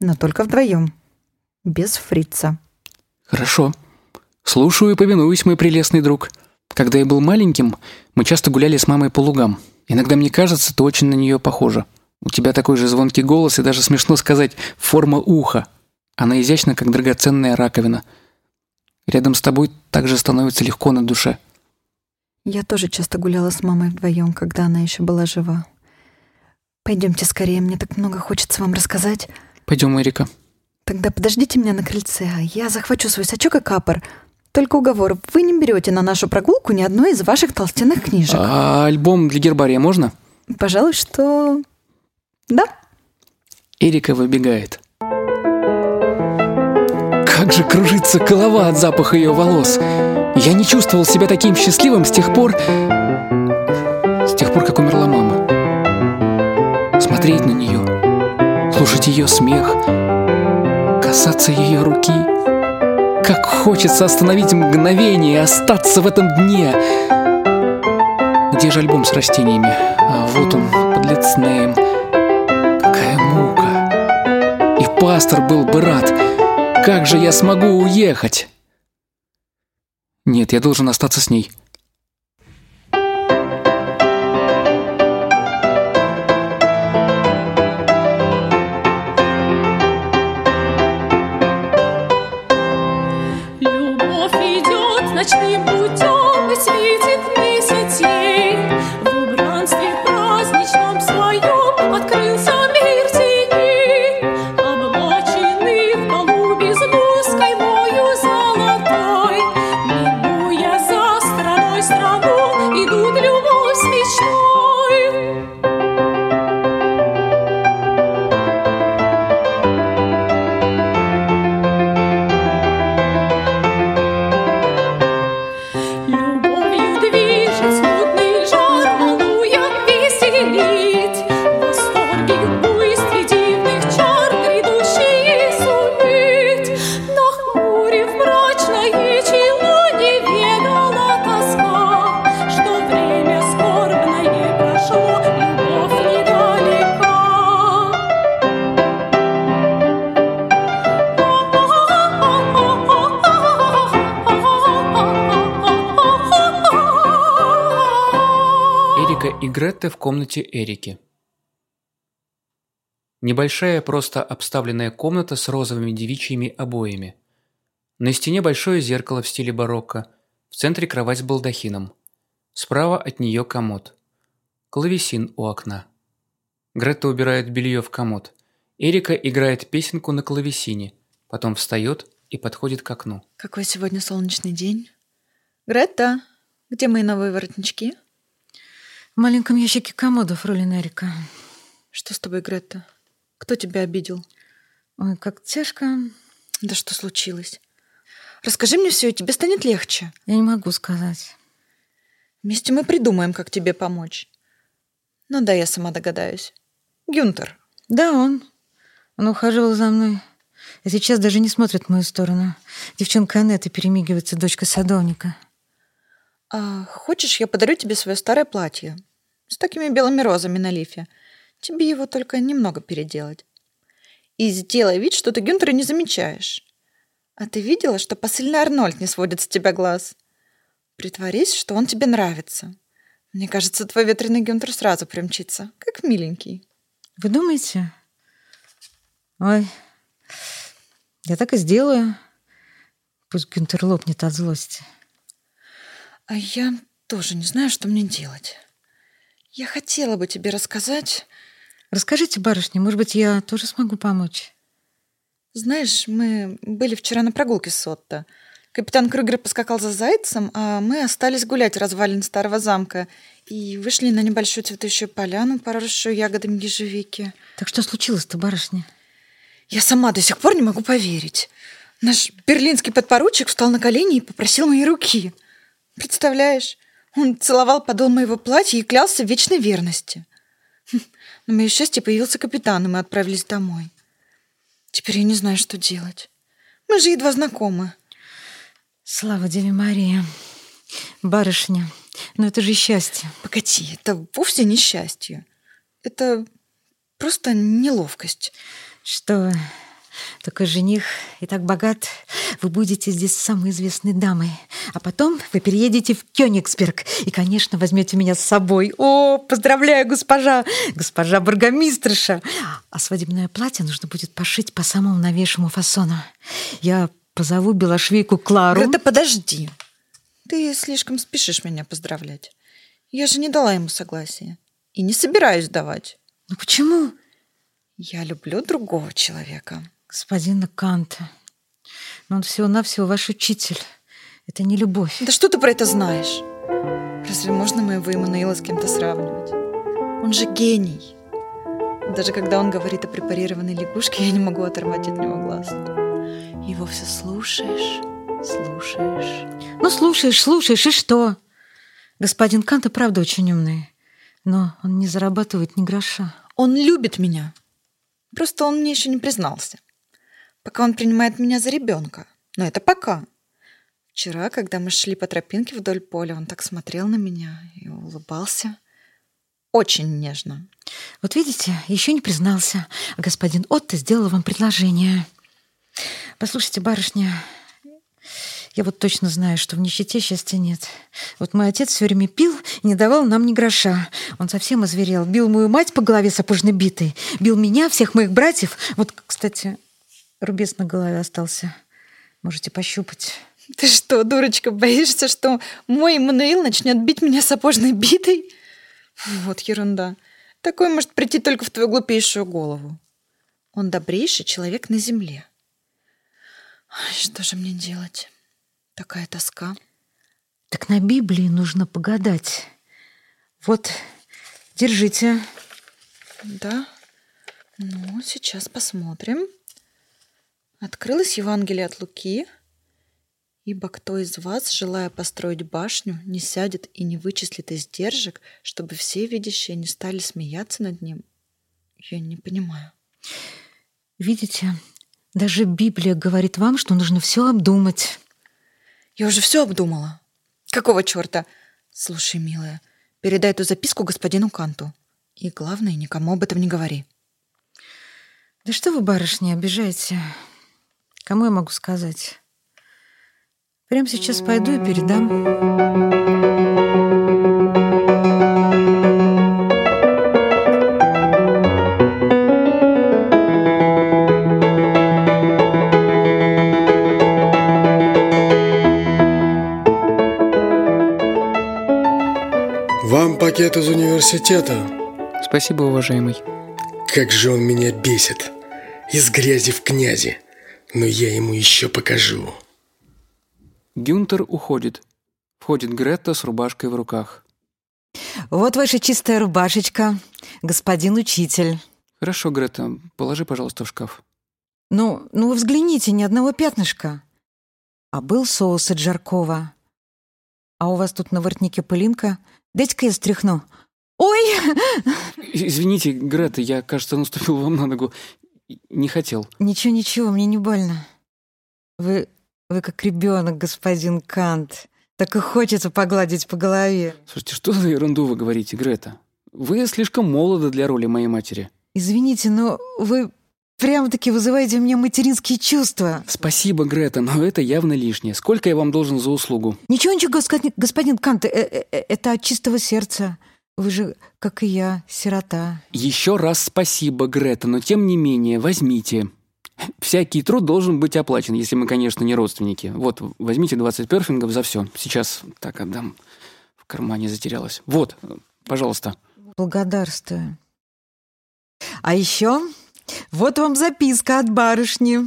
но только вдвоем, без фрица. Хорошо. Слушаю и повинуюсь, мой прелестный друг. Когда я был маленьким, мы часто гуляли с мамой по лугам. Иногда мне кажется, ты очень на нее похожа. У тебя такой же звонкий голос и даже смешно сказать форма уха. Она изящна, как драгоценная раковина. Рядом с тобой также становится легко на душе. Я тоже часто гуляла с мамой вдвоем, когда она еще была жива. Пойдемте скорее, мне так много хочется вам рассказать. Пойдем, Эрика. Тогда подождите меня на крыльце, а я захвачу свой сачок и капор. Только уговор, вы не берете на нашу прогулку ни одной из ваших толстенных книжек. А альбом для гербария можно? Пожалуй, что да. Эрика выбегает. Как же кружится голова от запаха ее волос. Я не чувствовал себя таким счастливым с тех пор... С тех пор, как умерла мама. Смотреть на нее, слушать ее смех, касаться ее руки. Как хочется остановить мгновение и остаться в этом дне. Где же альбом с растениями? А вот он, под лицнеем. Какая мука. И пастор был бы рад. Как же я смогу уехать? Нет, я должен остаться с ней. И Гретта в комнате Эрики. Небольшая, просто обставленная комната с розовыми девичьими обоями. На стене большое зеркало в стиле барокко, в центре кровать с балдахином. Справа от нее комод. Клавесин у окна. Гретта убирает белье в комод. Эрика играет песенку на клавесине, потом встает и подходит к окну. Какой сегодня солнечный день. Гретта, где мои новые воротнички? В маленьком ящике комода, фролин Эрика. Что с тобой, Гретта? Кто тебя обидел? Ой, как тяжко. Да что случилось? Расскажи мне все, и тебе станет легче. Я не могу сказать. Вместе мы придумаем, как тебе помочь. Ну да, я сама догадаюсь. Гюнтер. Да, он. Он ухаживал за мной. И сейчас даже не смотрит в мою сторону. Девчонка Анетта перемигивается дочка садовника. А хочешь, я подарю тебе свое старое платье с такими белыми розами на лифе. Тебе его только немного переделать. и сделай вид, что ты Гюнтера не замечаешь. А ты видела, что посыльный Арнольд не сводит с тебя глаз? Притворись, что он тебе нравится. Мне кажется, твой ветреный Гюнтер сразу примчится, как миленький. Вы думаете? Ой, я так и сделаю. Пусть Гюнтер лопнет от злости. А я тоже не знаю, что мне делать. Я хотела бы тебе рассказать... Расскажите, барышня, может быть, я тоже смогу помочь? Знаешь, мы были вчера на прогулке с Отто. Капитан Крюгер поскакал за зайцем, а мы остались гулять развалин старого замка и вышли на небольшую цветущую поляну, поросшую ягодами ежевики. Так что случилось-то, барышня? Я сама до сих пор не могу поверить. Наш берлинский подпоручик встал на колени и попросил моей руки. Представляешь, он целовал подол моего платья и клялся в вечной верности. На мое счастье появился капитан, и мы отправились домой. Теперь я не знаю, что делать. Мы же едва знакомы. Слава Деве Марии. Барышня, ну это же счастье. Погоди, это вовсе не счастье. Это просто неловкость. Что такой жених и так богат, вы будете здесь самой известной дамой. А потом вы переедете в Кёнигсберг и, конечно, возьмете меня с собой. О, поздравляю, госпожа, госпожа бургомистриша. А свадебное платье нужно будет пошить по самому новейшему фасону. Я позову белошвейку Клару. Грета, подожди. Ты слишком спешишь меня поздравлять. Я же не дала ему согласия. И не собираюсь давать. Ну почему? Я люблю другого человека. Господина Канта. Но он всего-навсего ваш учитель. Это не любовь. Да что ты про это знаешь? Разве можно моего Эммануила с кем-то сравнивать? Он же гений. Даже когда он говорит о препарированной лягушке, я не могу оторвать от него глаз. Его все слушаешь, слушаешь. Ну, слушаешь, слушаешь, и что? Господин Кант и правда очень умный. Но он не зарабатывает ни гроша. Он любит меня. Просто он мне еще не признался. Пока он принимает меня за ребенка. Но это пока. Вчера, когда мы шли по тропинке вдоль поля, он так смотрел на меня и улыбался. Очень нежно. Вот видите, еще не признался. Господин Отто сделал вам предложение. Послушайте, барышня, я вот точно знаю, что в нищете счастья нет. Вот мой отец все время пил и не давал нам ни гроша. Он совсем озверел. Бил мою мать по голове сапожной битой. Бил меня, всех моих братьев. Вот, кстати, рубец на голове остался. Можете пощупать. Ты что, дурочка, боишься, что мой Эммануил начнет бить меня сапожной битой? Вот ерунда. Такое может прийти только в твою глупейшую голову. Он добрейший человек на земле. Ай, что же мне делать? Такая тоска. Так на Библии нужно погадать. Вот, держите. Да? Ну, сейчас посмотрим. Открылось Евангелие от Луки. Ибо кто из вас, желая построить башню, не сядет и не вычислит издержек, чтобы все видящие не стали смеяться над ним? Я не понимаю. Видите, даже Библия говорит вам, что нужно все обдумать. Я уже все обдумала. Какого черта? Слушай, милая, передай эту записку господину Канту. И главное, никому об этом не говори. Да что вы, барышня, обижаете? Кому я могу сказать? Прямо сейчас пойду и передам. Вам пакет из университета. Спасибо, уважаемый. Как же он меня бесит. Из грязи в князи. Но я ему еще покажу. Гюнтер уходит. Входит Гретта с рубашкой в руках. Вот ваша чистая рубашечка, господин учитель. Хорошо, Гретта, положи, пожалуйста, в шкаф. Ну, ну вы взгляните, ни одного пятнышка. А был соус от Жаркова. А у вас тут на воротнике пылинка. Дайте-ка я стряхну. Ой! Извините, Гретта, я, кажется, наступил вам на ногу. Не хотел. Ничего, ничего, мне не больно. Вы, вы как ребенок, господин Кант. Так и хочется погладить по голове. Слушайте, что за ерунду вы говорите, Грета? Вы слишком молоды для роли моей матери. Извините, но вы прямо-таки вызываете у меня материнские чувства. Спасибо, Грета, но это явно лишнее. Сколько я вам должен за услугу? Ничего, ничего, господин, Кант, э, э, э, это от чистого сердца. Вы же, как и я, сирота. Еще раз спасибо, Грета, но тем не менее, возьмите. Всякий труд должен быть оплачен, если мы, конечно, не родственники. Вот, возьмите 20 перфингов за все. Сейчас так отдам. В кармане затерялась. Вот, пожалуйста. Благодарствую. А еще вот вам записка от барышни.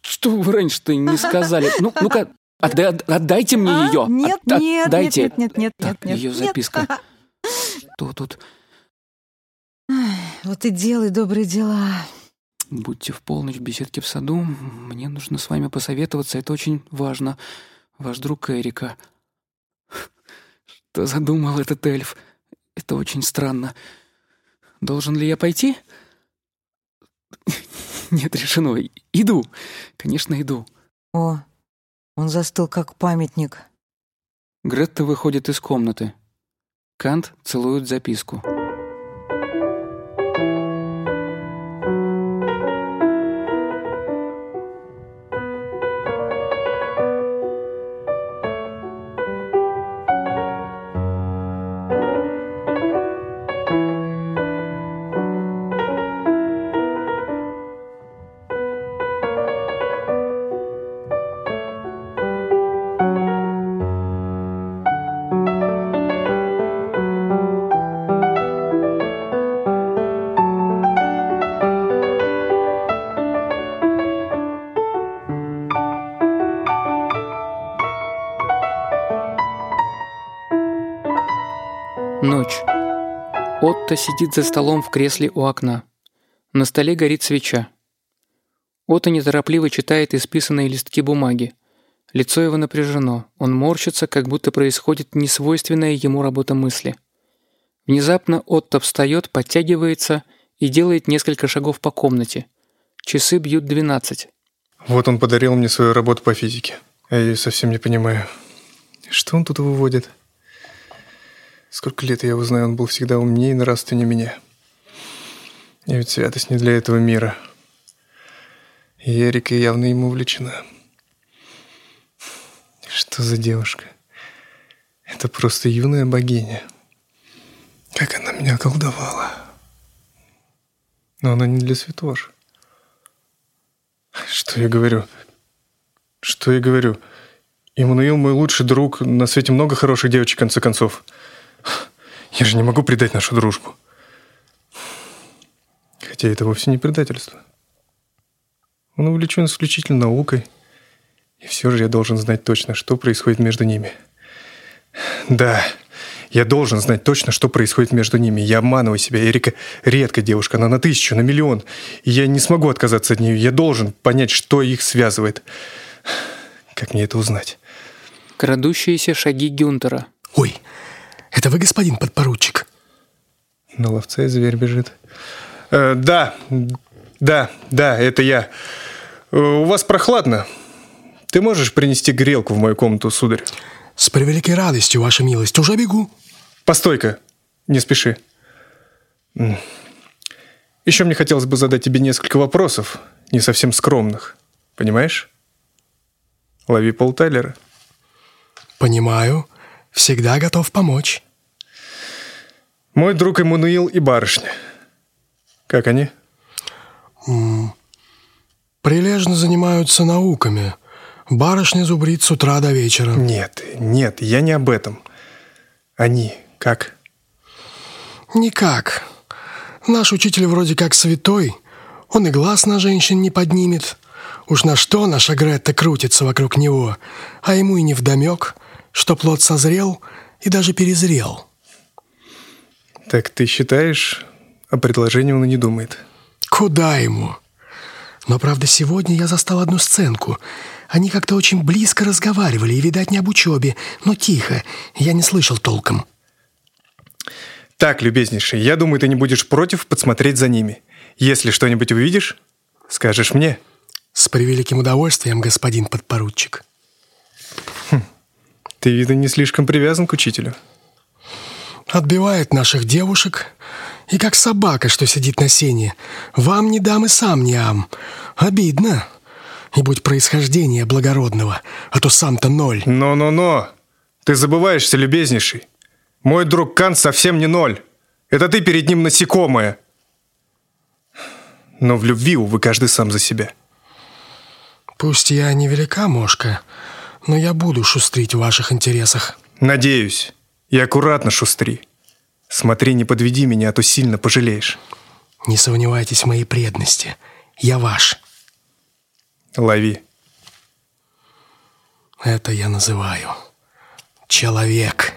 Что вы раньше-то не сказали? Ну, ну-ка, отда- отдайте мне А? ее. Нет, От- нет, отдайте. нет, нет, нет, Так, нет, нет. ее нет. Что тут? Вот и делай добрые дела. Будьте в полночь в беседке в саду. Мне нужно с вами посоветоваться, это очень важно. Ваш друг Эрика. Что задумал этот эльф? Это очень странно. Должен ли я пойти? Нет, решено. Иду. Конечно, иду. О, он застыл как памятник. Гретта выходит из комнаты. Кант целует записку. Ночь. Отто сидит за столом в кресле у окна. На столе горит свеча. Отто неторопливо читает исписанные листки бумаги. Лицо его напряжено. Он морщится, как будто происходит несвойственная ему работа мысли. Внезапно Отто встает, подтягивается и делает несколько шагов по комнате. Часы бьют двенадцать. Вот он подарил мне свою работу по физике. А я ее совсем не понимаю. Что он тут выводит? Сколько лет я его знаю, он был всегда умнее и нравственнее меня. И ведь святость не для этого мира. И Эрика явно ему увлечена. Что за девушка? Это просто юная богиня. Как она меня околдовала. Но она не для святош. Что я говорю? Что я говорю? Иммануил мой лучший друг. На свете много хороших девочек, в конце концов. Я же не могу предать нашу дружбу. Хотя это вовсе не предательство. Он увлечен исключительно наукой. И все же я должен знать точно, что происходит между ними. Да, я должен знать точно, что происходит между ними. Я обманываю себя. Эрика редкая девушка, она на тысячу, на миллион. И я не смогу отказаться от нее. Я должен понять, что их связывает. Как мне это узнать? Крадущиеся шаги Гюнтера. Ой, это вы, господин подпоручик? На ловца и зверь бежит. Э, да, да, да, это я. Э, у вас прохладно. Ты можешь принести грелку в мою комнату, сударь? С превеликой радостью, ваша милость. Уже бегу. Постой-ка, не спеши. Еще мне хотелось бы задать тебе несколько вопросов, не совсем скромных. Понимаешь? Лови Пол Тайлера. Понимаю. Всегда готов помочь. Мой друг Эммануил и барышня. Как они? Прилежно занимаются науками. Барышня зубрит с утра до вечера. Нет, нет, я не об этом. Они как? Никак. Наш учитель вроде как святой. Он и глаз на женщин не поднимет. Уж на что наша Гретта крутится вокруг него, а ему и не вдомек, что плод созрел и даже перезрел. Так ты считаешь, о предложении он и не думает? Куда ему? Но, правда, сегодня я застал одну сценку. Они как-то очень близко разговаривали, и, видать, не об учебе, но тихо. Я не слышал толком. Так, любезнейший, я думаю, ты не будешь против подсмотреть за ними. Если что-нибудь увидишь, скажешь мне. С превеликим удовольствием, господин подпоручик. Ты, видно, не слишком привязан к учителю. Отбивает наших девушек И как собака, что сидит на сене. Вам не дам и сам не ам. Обидно. И будь происхождения благородного, а то сам-то ноль. Но-но-но! Ты забываешься, любезнейший. Мой друг Кант совсем не ноль. Это ты перед ним насекомое. Но в любви, увы, каждый сам за себя. Пусть я не велика мошка, но я буду шустрить в ваших интересах. Надеюсь. И аккуратно шустри. Смотри, не подведи меня, а то сильно пожалеешь. Не сомневайтесь в моей преданности. Я ваш. Лови. Это я называю человек.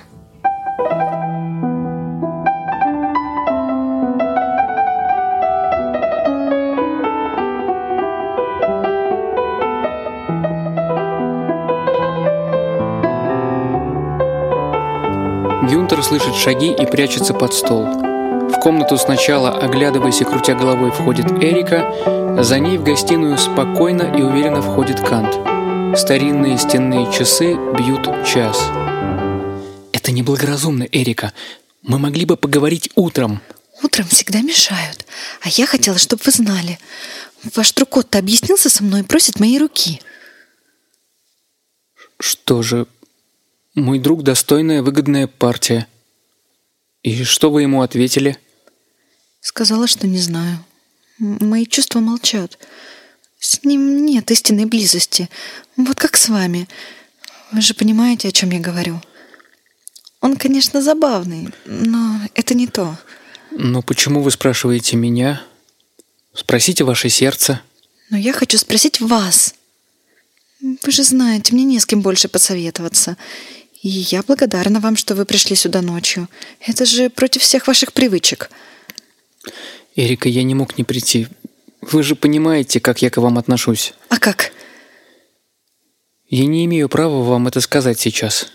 Гюнтер слышит шаги и прячется под стол. В комнату сначала, оглядываясь и крутя головой, входит Эрика, за ней в гостиную спокойно и уверенно входит Кант. Старинные стенные часы бьют час. «Это неблагоразумно, Эрика. Мы могли бы поговорить утром». Утром всегда мешают. А я хотела, чтобы вы знали. Ваш друг Отто объяснился со мной и просит моей руки. Что же, мой друг достойная, выгодная партия. И что вы ему ответили? Сказала, что не знаю. Мои чувства молчат. С ним нет истинной близости. Вот как с вами. Вы же понимаете, о чем я говорю. Он, конечно, забавный, но это не то. Но почему вы спрашиваете меня? Спросите ваше сердце. Но я хочу спросить вас. Вы же знаете, мне не с кем больше посоветоваться. И я благодарна вам, что вы пришли сюда ночью. Это же против всех ваших привычек. Эрика, я не мог не прийти. Вы же понимаете, как я к вам отношусь. А как? Я не имею права вам это сказать сейчас.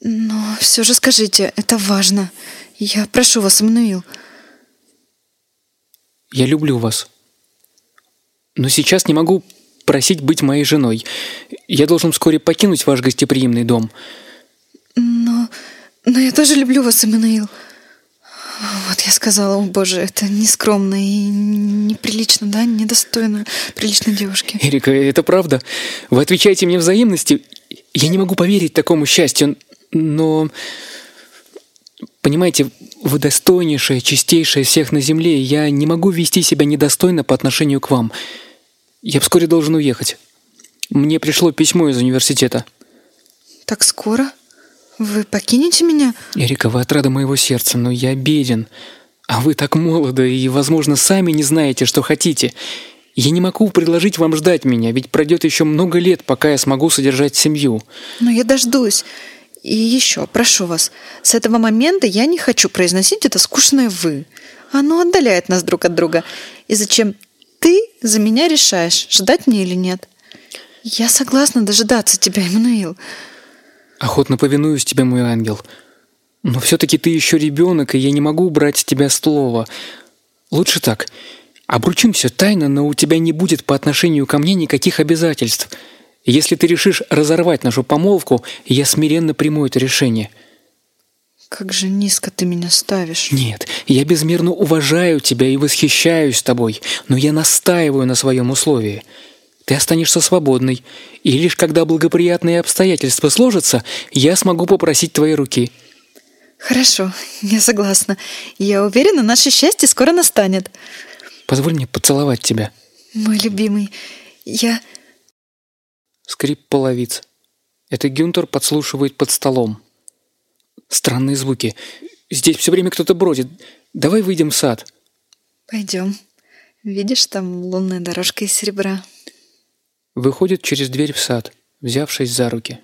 Но все же скажите, это важно. Я прошу вас, Эммануил. Я люблю вас. Но сейчас не могу просить быть моей женой. Я должен вскоре покинуть ваш гостеприимный дом. Но, но я тоже люблю вас, Эммануил. Вот я сказала, о боже, это нескромно и неприлично, да, недостойно приличной девушки. Эрика, это правда? Вы отвечаете мне взаимностью? Я не могу поверить такому счастью, но... Понимаете, вы достойнейшая, чистейшая всех на земле, и я не могу вести себя недостойно по отношению к вам. Я вскоре должен уехать. Мне пришло письмо из университета. Так скоро? Вы покинете меня? Эрика, вы отрада моего сердца, но я беден. А вы так молоды и, возможно, сами не знаете, что хотите. Я не могу предложить вам ждать меня, ведь пройдет еще много лет, пока я смогу содержать семью. Но я дождусь. И еще, прошу вас, с этого момента я не хочу произносить это скучное «вы». Оно отдаляет нас друг от друга. И зачем ты за меня решаешь, ждать мне или нет? Я согласна дожидаться тебя, Эммануил. Охотно повинуюсь тебе, мой ангел. Но все-таки ты еще ребенок, и я не могу убрать с тебя слова. Лучше так. Обручимся тайно, но у тебя не будет по отношению ко мне никаких обязательств. Если ты решишь разорвать нашу помолвку, я смиренно приму это решение. Как же низко ты меня ставишь. Нет, я безмерно уважаю тебя и восхищаюсь тобой, но я настаиваю на своем условии. Ты останешься свободной, и лишь когда благоприятные обстоятельства сложатся, я смогу попросить твоей руки. Хорошо, я согласна. Я уверена, наше счастье скоро настанет. Позволь мне поцеловать тебя. Мой любимый, я... Скрип половиц. Это Гюнтер подслушивает под столом. Странные звуки. Здесь все время кто-то бродит. Давай выйдем в сад. Пойдем. Видишь, там лунная дорожка из серебра. Выходит через дверь в сад, взявшись за руки.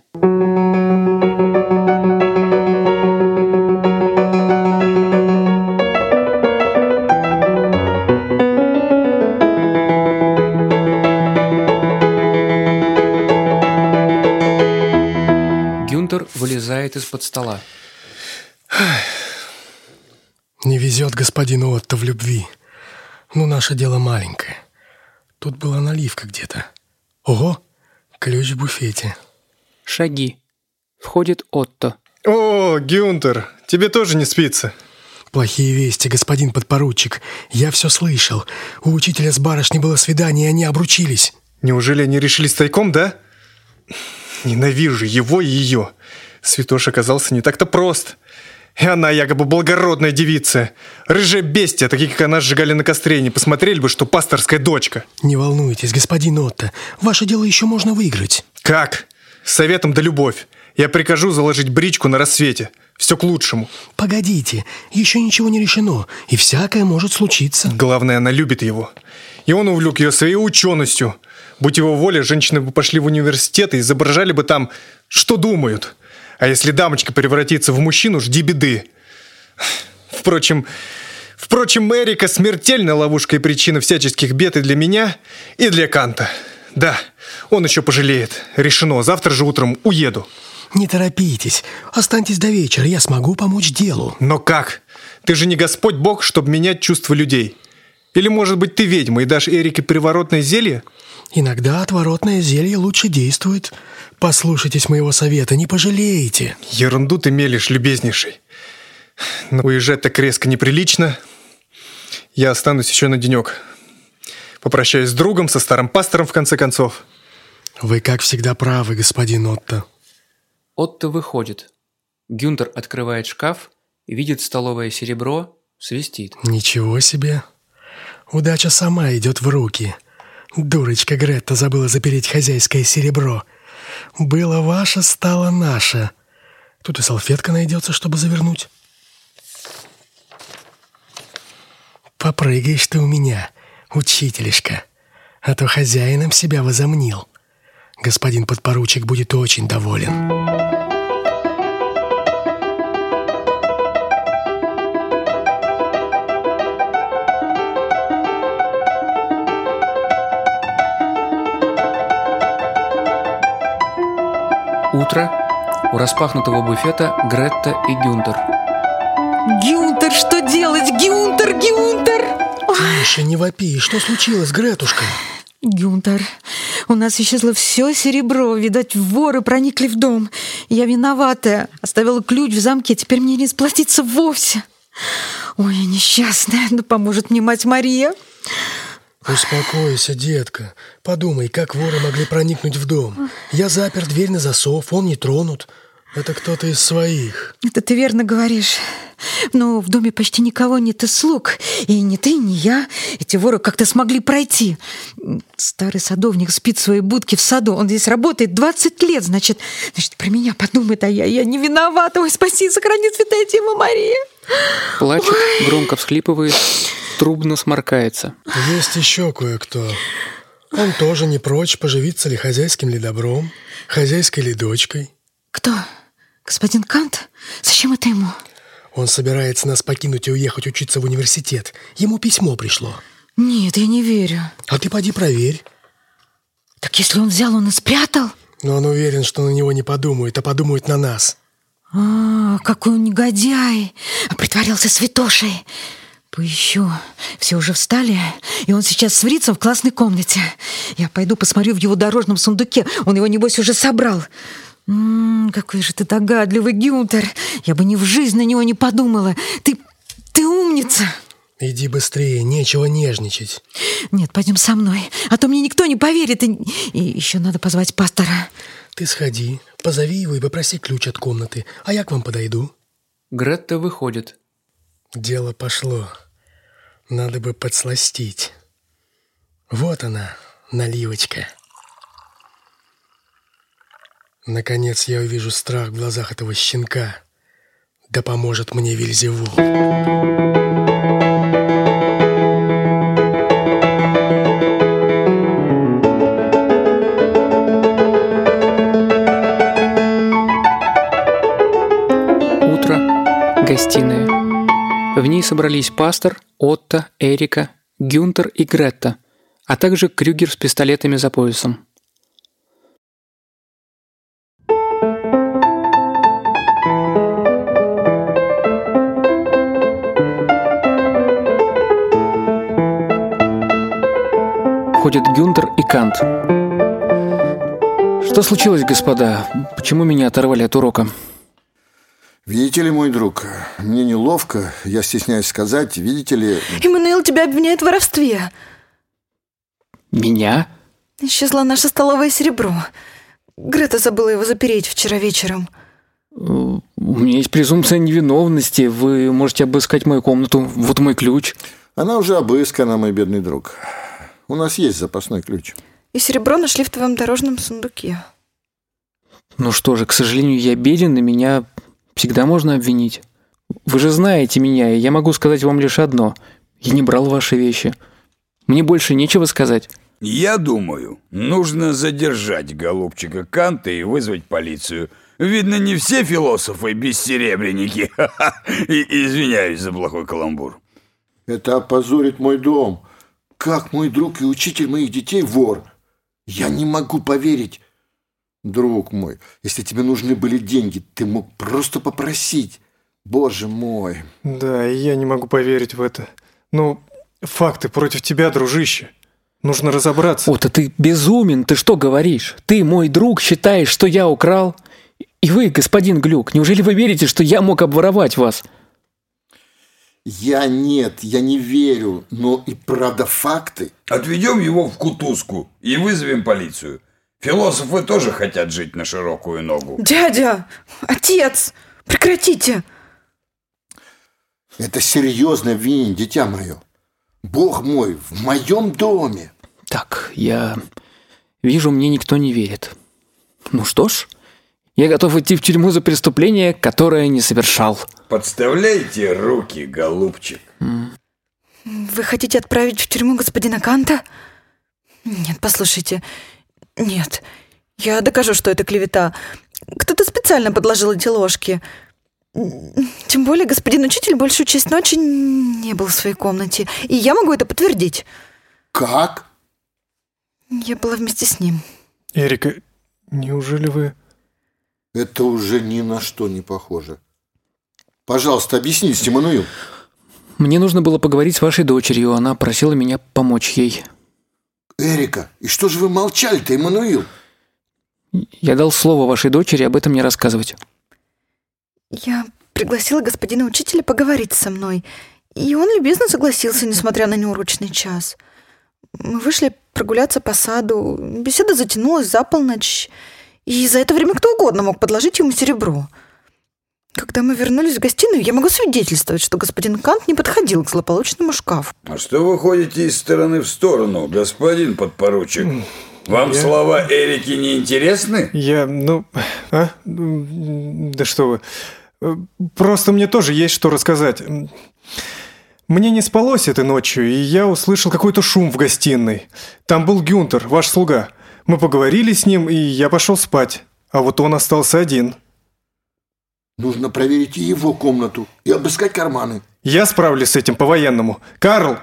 Гюнтер вылезает из-под стола. Не везет господину Отто в любви. Ну, наше дело маленькое. Тут была наливка где-то. Ого, ключ в буфете. Шаги. Входит Отто. О, Гюнтер, тебе тоже не спится. Плохие вести, господин подпоручик. Я все слышал. У учителя с барышней было свидание, и они обручились. Неужели они решили тайком, да? Ненавижу его и ее. Святош оказался не так-то прост. И она якобы благородная девица. Рыжая бестия, такие, как она, сжигали на костре, не посмотрели бы, что пасторская дочка. Не волнуйтесь, господин Отто. Ваше дело еще можно выиграть. Как? Советом да любовь. Я прикажу заложить бричку на рассвете. Все к лучшему. Погодите, еще ничего не решено, и всякое может случиться. Главное, она любит его. И он увлек ее своей ученостью. Будь его воля, женщины бы пошли в университет и изображали бы там, что думают. А если дамочка превратится в мужчину, жди беды. Впрочем, впрочем, Эрика смертельная ловушка и причина всяческих бед и для меня, и для Канта. Да, он еще пожалеет. Решено, завтра же утром уеду. Не торопитесь, останьтесь до вечера, я смогу помочь делу. Но как? Ты же не Господь Бог, чтобы менять чувства людей. Или, может быть, ты ведьма и дашь Эрике приворотное зелье? Иногда отворотное зелье лучше действует. Послушайтесь моего совета, не пожалеете. Ерунду ты мелешь, любезнейший. Но уезжать так резко неприлично. Я останусь еще на денек. Попрощаюсь с другом, со старым пастором, в конце концов. Вы, как всегда, правы, господин Отто. Отто выходит. Гюнтер открывает шкаф, видит столовое серебро, свистит. Ничего себе. Удача сама идет в руки. Дурочка Гретта забыла запереть хозяйское серебро. Было ваше, стало наше. Тут и салфетка найдется, чтобы завернуть. Попрыгаешь ты у меня, учителишка, а то хозяином себя возомнил. Господин подпоручик будет очень доволен. Утро. У распахнутого буфета Гретта и Гюнтер. Гюнтер, что делать? Гюнтер, Гюнтер! Тише, не вопи. Что случилось, Гретушка? Гюнтер, у нас исчезло все серебро. Видать, воры проникли в дом. Я виноватая. Оставила ключ в замке. Теперь мне не сплотиться вовсе. Ой, я несчастная. Да поможет мне мать Мария. Успокойся, детка. Подумай, как воры могли проникнуть в дом. Я запер дверь на засов, он не тронут. Это кто-то из своих. Это ты верно говоришь. Но в доме почти никого нет из слуг. И ни ты, ни я. Эти воры как-то смогли пройти. Старый садовник спит в своей будке в саду. Он здесь работает 20 лет. Значит, значит про меня подумает, а я, я не виновата. Ой, спаси, сохрани, святая Дева Мария. Плачет, громко всхлипывает, трубно сморкается. Есть еще кое-кто. Он тоже не прочь поживиться ли хозяйским ли добром, хозяйской ли дочкой. Кто? Господин Кант? Зачем это ему? Он собирается нас покинуть и уехать учиться в университет. Ему письмо пришло. Нет, я не верю. А ты поди проверь. Так если он взял, он и спрятал? Но он уверен, что на него не подумают, а подумают на нас. А, какой он негодяй! Притворился святошей. Поищу. Все уже встали, и он сейчас с фрицем в классной комнате. Я пойду посмотрю в его дорожном сундуке. Он его, небось, уже собрал. М -м, какой же ты догадливый, Гюнтер. Я бы ни в жизнь на него не подумала. Ты, ты умница. Иди быстрее, нечего нежничать. Нет, пойдем со мной, а то мне никто не поверит. И, и еще надо позвать пастора. Ты сходи, позови его и попроси ключ от комнаты, а я к вам подойду. Гретта выходит. Дело пошло. Надо бы подсластить. Вот она, наливочка. Наконец я увижу страх в глазах этого щенка. Да поможет мне Вильзевул. Гостиная. В ней собрались пастор, Отто, Эрика, Гюнтер и Гретта, а также Крюгер с пистолетами за поясом. Входят Гюнтер и Кант. Что случилось, господа? Почему меня оторвали от урока? Видите ли, мой друг, мне неловко, я стесняюсь сказать, видите ли... Эммануил тебя обвиняет в воровстве. Меня? Исчезло наше столовое серебро. Грета забыла его запереть вчера вечером. У меня есть презумпция невиновности. Вы можете обыскать мою комнату. Вот мой ключ. Она уже обыскана, мой бедный друг. У нас есть запасной ключ. И серебро нашли в твоем дорожном сундуке. Ну что же, к сожалению, я беден, и меня всегда можно обвинить. Вы же знаете меня, и я могу сказать вам лишь одно. Я не брал ваши вещи. Мне больше нечего сказать. Я думаю, нужно задержать голубчика Канта и вызвать полицию. Видно, не все философы бессеребренники. И извиняюсь за плохой каламбур. Это опозорит мой дом. Как мой друг и учитель моих детей вор? Я не могу поверить. Друг мой, если тебе нужны были деньги, ты мог просто попросить. Боже мой. Да, и я не могу поверить в это. Ну, факты против тебя, дружище. Нужно разобраться. О, да ты безумен, ты что говоришь? Ты, мой друг, считаешь, что я украл? И вы, господин Глюк, неужели вы верите, что я мог обворовать вас? Я нет, я не верю, но и правда факты. Отведем его в кутузку и вызовем полицию. Философы тоже хотят жить на широкую ногу. Дядя! Отец! Прекратите! Это серьезное обвинение, дитя мое. Бог мой, в моем доме. Так, я вижу, мне никто не верит. Ну что ж, я готов идти в тюрьму за преступление, которое не совершал. Подставляйте руки, голубчик. Вы хотите отправить в тюрьму господина Канта? Нет, послушайте. Нет. Я докажу, что это клевета. Кто-то специально подложил эти ложки. Тем более господин учитель большую часть ночи не был в своей комнате. И я могу это подтвердить. Как? Я была вместе с ним. Эрика, неужели вы... Это уже ни на что не похоже. Пожалуйста, объясните, Мануил. Мне нужно было поговорить с вашей дочерью, она просила меня помочь ей. Эрика, и что же вы молчали-то, Эммануил? Я дал слово вашей дочери об этом не рассказывать. Я пригласила господина учителя поговорить со мной, и он любезно согласился, несмотря на неурочный час. Мы вышли прогуляться по саду, беседа затянулась за полночь, и за это время кто угодно мог подложить ему серебро. Когда мы вернулись в гостиную, я могу свидетельствовать, что господин Кант не подходил к злополучному шкафу. А что вы ходите из стороны в сторону, господин подпоручик? Вам Я- слова Эрики не интересны? Я, ну... А? Да что вы. Э, Просто мне тоже есть что рассказать. Мне не спалось этой ночью, и я услышал какой-то шум в гостиной. Там был Гюнтер, ваш слуга. Мы поговорили с ним, и я пошел спать. А вот он остался один. Нужно проверить и его комнату и обыскать карманы. Я справлюсь с этим по-военному. Карл!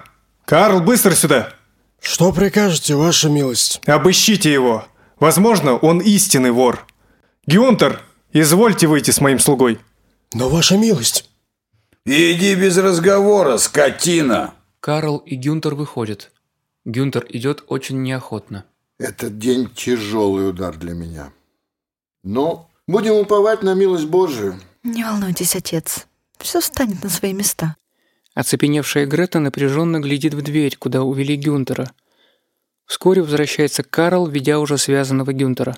Карл, быстро сюда! Что прикажете, ваша милость? Обыщите его. Возможно, он истинный вор. Гюнтер, извольте выйти с моим слугой. Но ваша милость. Иди без разговора, скотина. Карл и Гюнтер выходят. Гюнтер идет очень неохотно. Этот день тяжелый удар для меня. Но будем уповать на милость Божию. Не волнуйтесь, отец. Все встанет на свои места. Оцепеневшая Грета напряженно глядит в дверь, куда увели Гюнтера. Вскоре возвращается Карл, ведя уже связанного Гюнтера.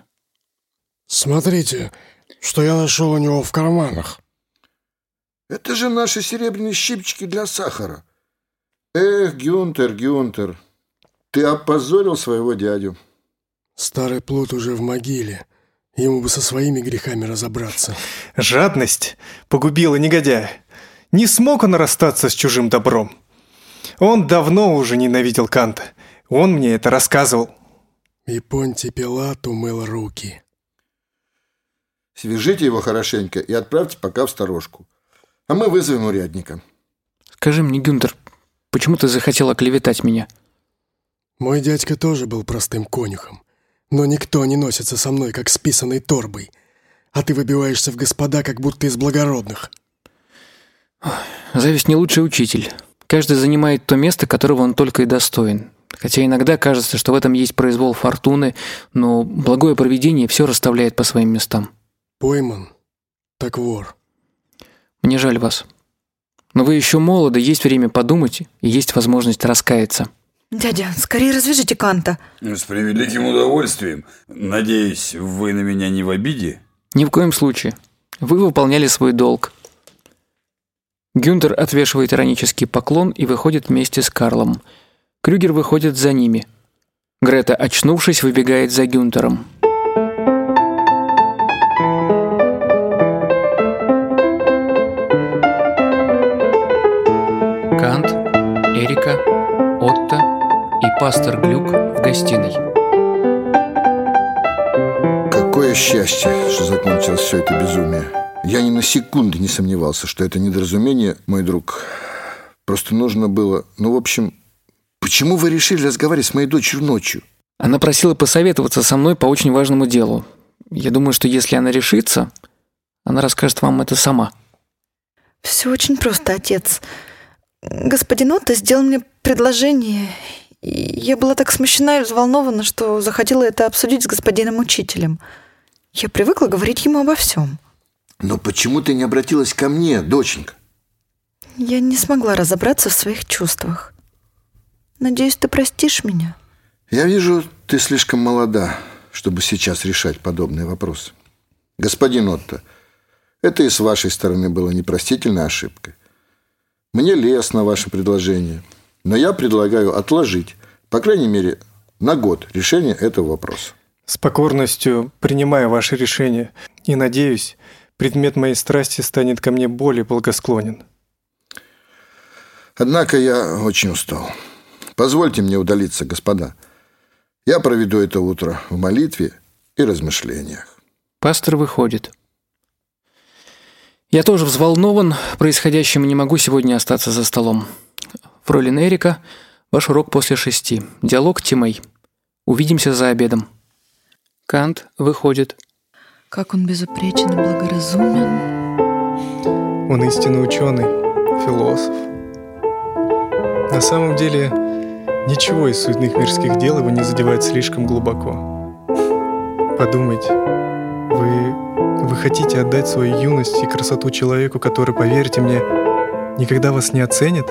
Смотрите, что я нашел у него в карманах. Это же наши серебряные щипчики для сахара. Эх, Гюнтер, Гюнтер, ты опозорил своего дядю. Старый плут уже в могиле. Ему бы со своими грехами разобраться. Жадность погубила негодяя. Не смог он расстаться с чужим добром. Он давно уже ненавидел Канта. Он мне это рассказывал. И Понтий Пилат умыл руки. Свяжите его хорошенько и отправьте пока в сторожку. А мы вызовем урядника. Скажи мне, Гюнтер, почему ты захотел оклеветать меня? Мой дядька тоже был простым конюхом. Но никто не носится со мной, как с писаной торбой. А ты выбиваешься в господа, как будто из благородных. Зависть не лучший учитель. Каждый занимает то место, которого он только и достоин. Хотя иногда кажется, что в этом есть произвол фортуны, но благое провидение все расставляет по своим местам. Пойман, так вор. Мне жаль вас. Но вы еще молоды, есть время подумать и есть возможность раскаяться. Дядя, скорее развяжите Канта. С превеликим удовольствием. Надеюсь, вы на меня не в обиде? Ни в коем случае. Вы выполняли свой долг. Гюнтер отвешивает иронический поклон и выходит вместе с Карлом. Крюгер выходит за ними. Грета, очнувшись, выбегает за Гюнтером. Пастор Глюк в гостиной. Какое счастье, что закончилось все это безумие. Я ни на секунду не сомневался, что это недоразумение, мой друг. Просто нужно было... Ну, в общем, почему вы решили разговаривать с моей дочерью ночью? Она просила посоветоваться со мной по очень важному делу. Я думаю, что если она решится, она расскажет вам это сама. Все очень просто, отец. Господин Отто сделал мне предложение, и я была так смущена и взволнована, что захотела это обсудить с господином учителем. Я привыкла говорить ему обо всем. Но почему ты не обратилась ко мне, доченька? Я не смогла разобраться в своих чувствах. Надеюсь, ты простишь меня. Я вижу, ты слишком молода, чтобы сейчас решать подобные вопросы. Господин Отто, это и с вашей стороны было непростительной ошибкой. Мне лестно ваше предложение, но я предлагаю отложить, по крайней мере, на год решение этого вопроса. С покорностью принимаю ваше решение и надеюсь, предмет моей страсти станет ко мне более благосклонен. Однако я очень устал. Позвольте мне удалиться, господа. Я проведу это утро в молитве и размышлениях. Пастор выходит. Я тоже взволнован происходящим и не могу сегодня остаться за столом. Фролин Эрика, ваш урок после шести. Диалог Тимей. Увидимся за обедом. Кант выходит. Как он безупречен и благоразумен. Он истинно ученый, философ. На самом деле, ничего из суетных мирских дел его не задевает слишком глубоко. Подумайте, вы, вы хотите отдать свою юность и красоту человеку, который, поверьте мне, никогда вас не оценит?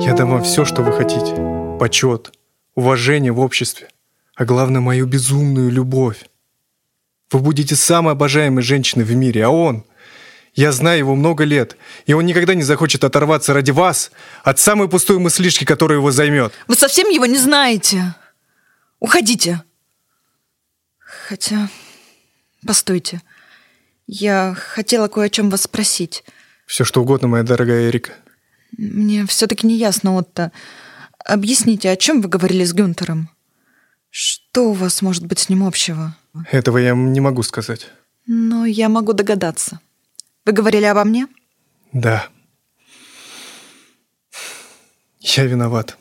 Я дам вам все, что вы хотите. Почет, уважение в обществе, а главное, мою безумную любовь. Вы будете самой обожаемой женщиной в мире, а он... Я знаю его много лет, и он никогда не захочет оторваться ради вас от самой пустой мыслишки, которая его займет. Вы совсем его не знаете. Уходите. Хотя, постойте. Я хотела кое о чем вас спросить. Все что угодно, моя дорогая Эрика. Мне все-таки не ясно, Отто. Объясните, о чем вы говорили с Гюнтером? Что у вас может быть с ним общего? Этого я не могу сказать. Но я могу догадаться. Вы говорили обо мне? Да. Я виноват.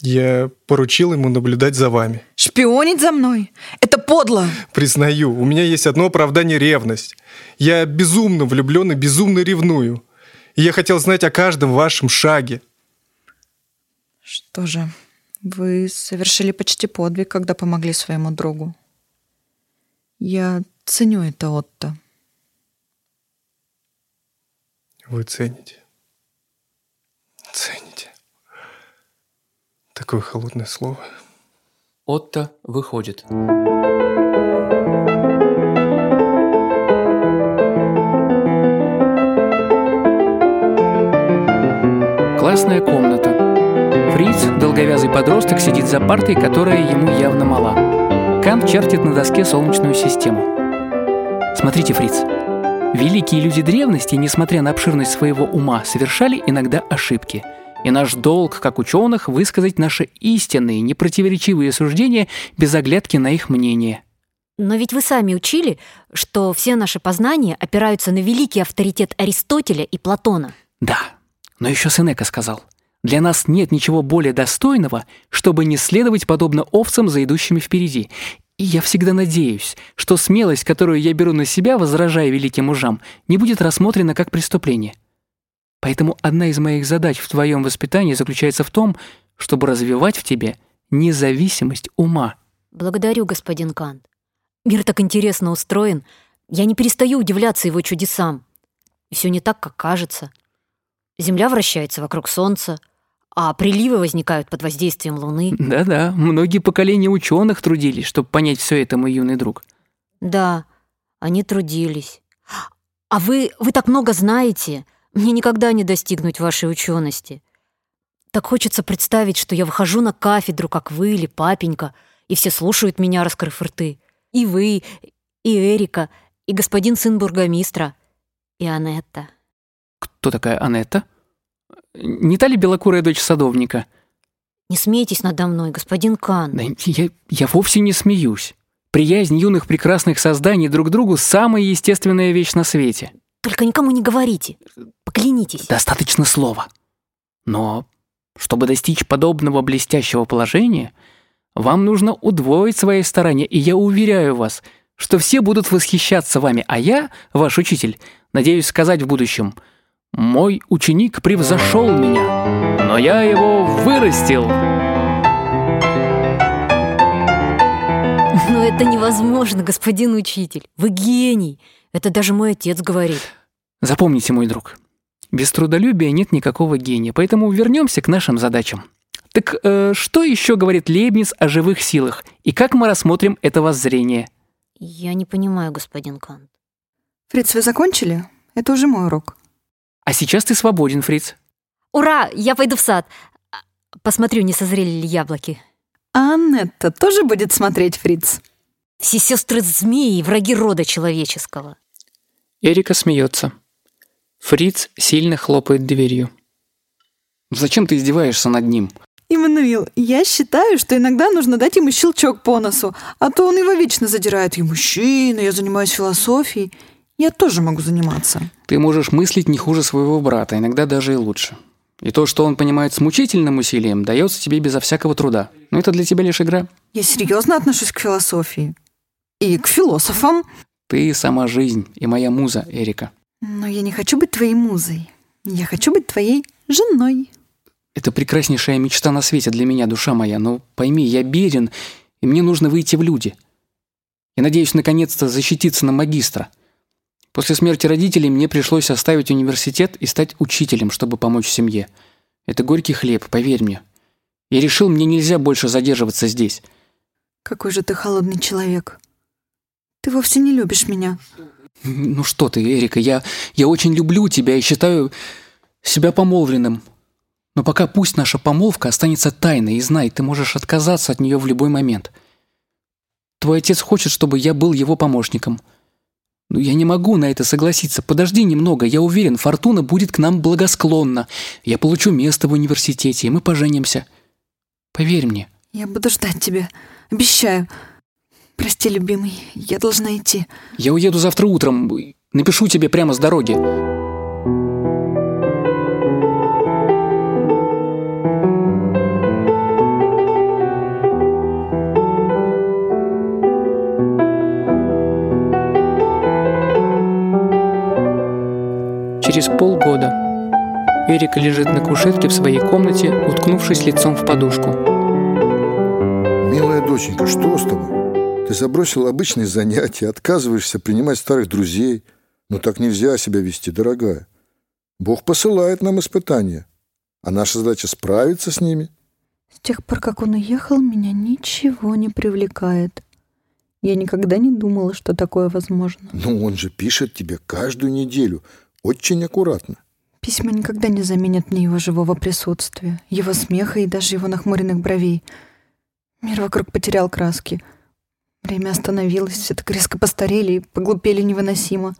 Я поручил ему наблюдать за вами. Шпионить за мной? Это подло! Признаю, у меня есть одно оправдание – ревность. Я безумно влюблен и безумно ревную. И я хотел знать о каждом вашем шаге. Что же, вы совершили почти подвиг, когда помогли своему другу. Я ценю это, Отто. Вы цените. Цените. Такое холодное слово. Отто выходит. Классная комната. Фриц, долговязый подросток, сидит за партой, которая ему явно мала. Кант чертит на доске солнечную систему. Смотрите, Фриц. Великие люди древности, несмотря на обширность своего ума, совершали иногда ошибки. И наш долг, как ученых, высказать наши истинные, непротиворечивые суждения без оглядки на их мнение. Но ведь вы сами учили, что все наши познания опираются на великий авторитет Аристотеля и Платона. Да, но еще Сенека сказал, для нас нет ничего более достойного, чтобы не следовать подобно овцам за идущими впереди. И я всегда надеюсь, что смелость, которую я беру на себя, возражая великим мужам, не будет рассмотрена как преступление. Поэтому одна из моих задач в твоем воспитании заключается в том, чтобы развивать в тебе независимость ума. Благодарю, господин Кант. Мир так интересно устроен. Я не перестаю удивляться его чудесам. И все не так, как кажется. Земля вращается вокруг Солнца, а приливы возникают под воздействием Луны. Да-да, многие поколения ученых трудились, чтобы понять все это, мой юный друг. Да, они трудились. А вы, вы так много знаете. Мне никогда не достигнуть вашей учености. Так хочется представить, что я выхожу на кафедру, как вы или папенька, и все слушают меня, раскрыв рты. И вы, и Эрика, и господин сын бургомистра, и Анетта. Кто такая Анетта? Не та ли белокурая дочь садовника? Не смейтесь надо мной, господин Кан. Да я, я вовсе не смеюсь. Приязнь юных прекрасных созданий друг к другу – самая естественная вещь на свете. Только никому не говорите. Поклянитесь. Достаточно слова. Но чтобы достичь подобного блестящего положения, вам нужно удвоить свои старания, и я уверяю вас, что все будут восхищаться вами, а я, ваш учитель, надеюсь сказать в будущем, мой ученик превзошел меня, но я его вырастил. Но это невозможно, господин учитель. Вы гений. Это даже мой отец говорит. Запомните, мой друг, без трудолюбия нет никакого гения, поэтому вернемся к нашим задачам. Так э, что еще говорит Лейбниц о живых силах, и как мы рассмотрим это воззрение? Я не понимаю, господин Кант. Фриц, вы закончили? Это уже мой урок. А сейчас ты свободен, Фриц. Ура! Я пойду в сад. Посмотрю, не созрели ли яблоки. А Аннетта тоже будет смотреть, Фриц? Все сестры змеи, враги рода человеческого. Эрика смеется. Фриц сильно хлопает дверью. Зачем ты издеваешься над ним? Иммануил, я считаю, что иногда нужно дать ему щелчок по носу, а то он его вечно задирает. Я мужчина, я занимаюсь философией. Я тоже могу заниматься. Ты можешь мыслить не хуже своего брата, иногда даже и лучше. И то, что он понимает с мучительным усилием, дается тебе безо всякого труда. Но это для тебя лишь игра. Я серьезно отношусь к философии. И к философам. Ты сама жизнь и моя муза, Эрика. Но я не хочу быть твоей музой. Я хочу быть твоей женой. Это прекраснейшая мечта на свете для меня, душа моя. Но пойми, я беден, и мне нужно выйти в люди. Я надеюсь наконец-то защититься на магистра. После смерти родителей мне пришлось оставить университет и стать учителем, чтобы помочь семье. Это горький хлеб, поверь мне. Я решил, мне нельзя больше задерживаться здесь. Какой же ты холодный человек. Ты вовсе не любишь меня. Ну что ты, Эрика, я, я очень люблю тебя и считаю себя помолвленным. Но пока пусть наша помолвка останется тайной, и знай, ты можешь отказаться от нее в любой момент. Твой отец хочет, чтобы я был его помощником. Но я не могу на это согласиться. Подожди немного, я уверен, фортуна будет к нам благосклонна. Я получу место в университете, и мы поженимся. Поверь мне. Я буду ждать тебя. Обещаю. Прости, любимый, я должна идти. Я уеду завтра утром. Напишу тебе прямо с дороги. Через полгода Эрика лежит на кушетке в своей комнате, уткнувшись лицом в подушку. Милая доченька, что с тобой? Ты забросила обычные занятия, отказываешься принимать старых друзей. Но так нельзя себя вести, дорогая. Бог посылает нам испытания, а наша задача справиться с ними. С тех пор, как он уехал, меня ничего не привлекает. Я никогда не думала, что такое возможно. Но он же пишет тебе каждую неделю, очень аккуратно. Письма никогда не заменят мне его живого присутствия, его смеха и даже его нахмуренных бровей. Мир вокруг потерял краски. Время остановилось, все так резко постарели и поглупели невыносимо.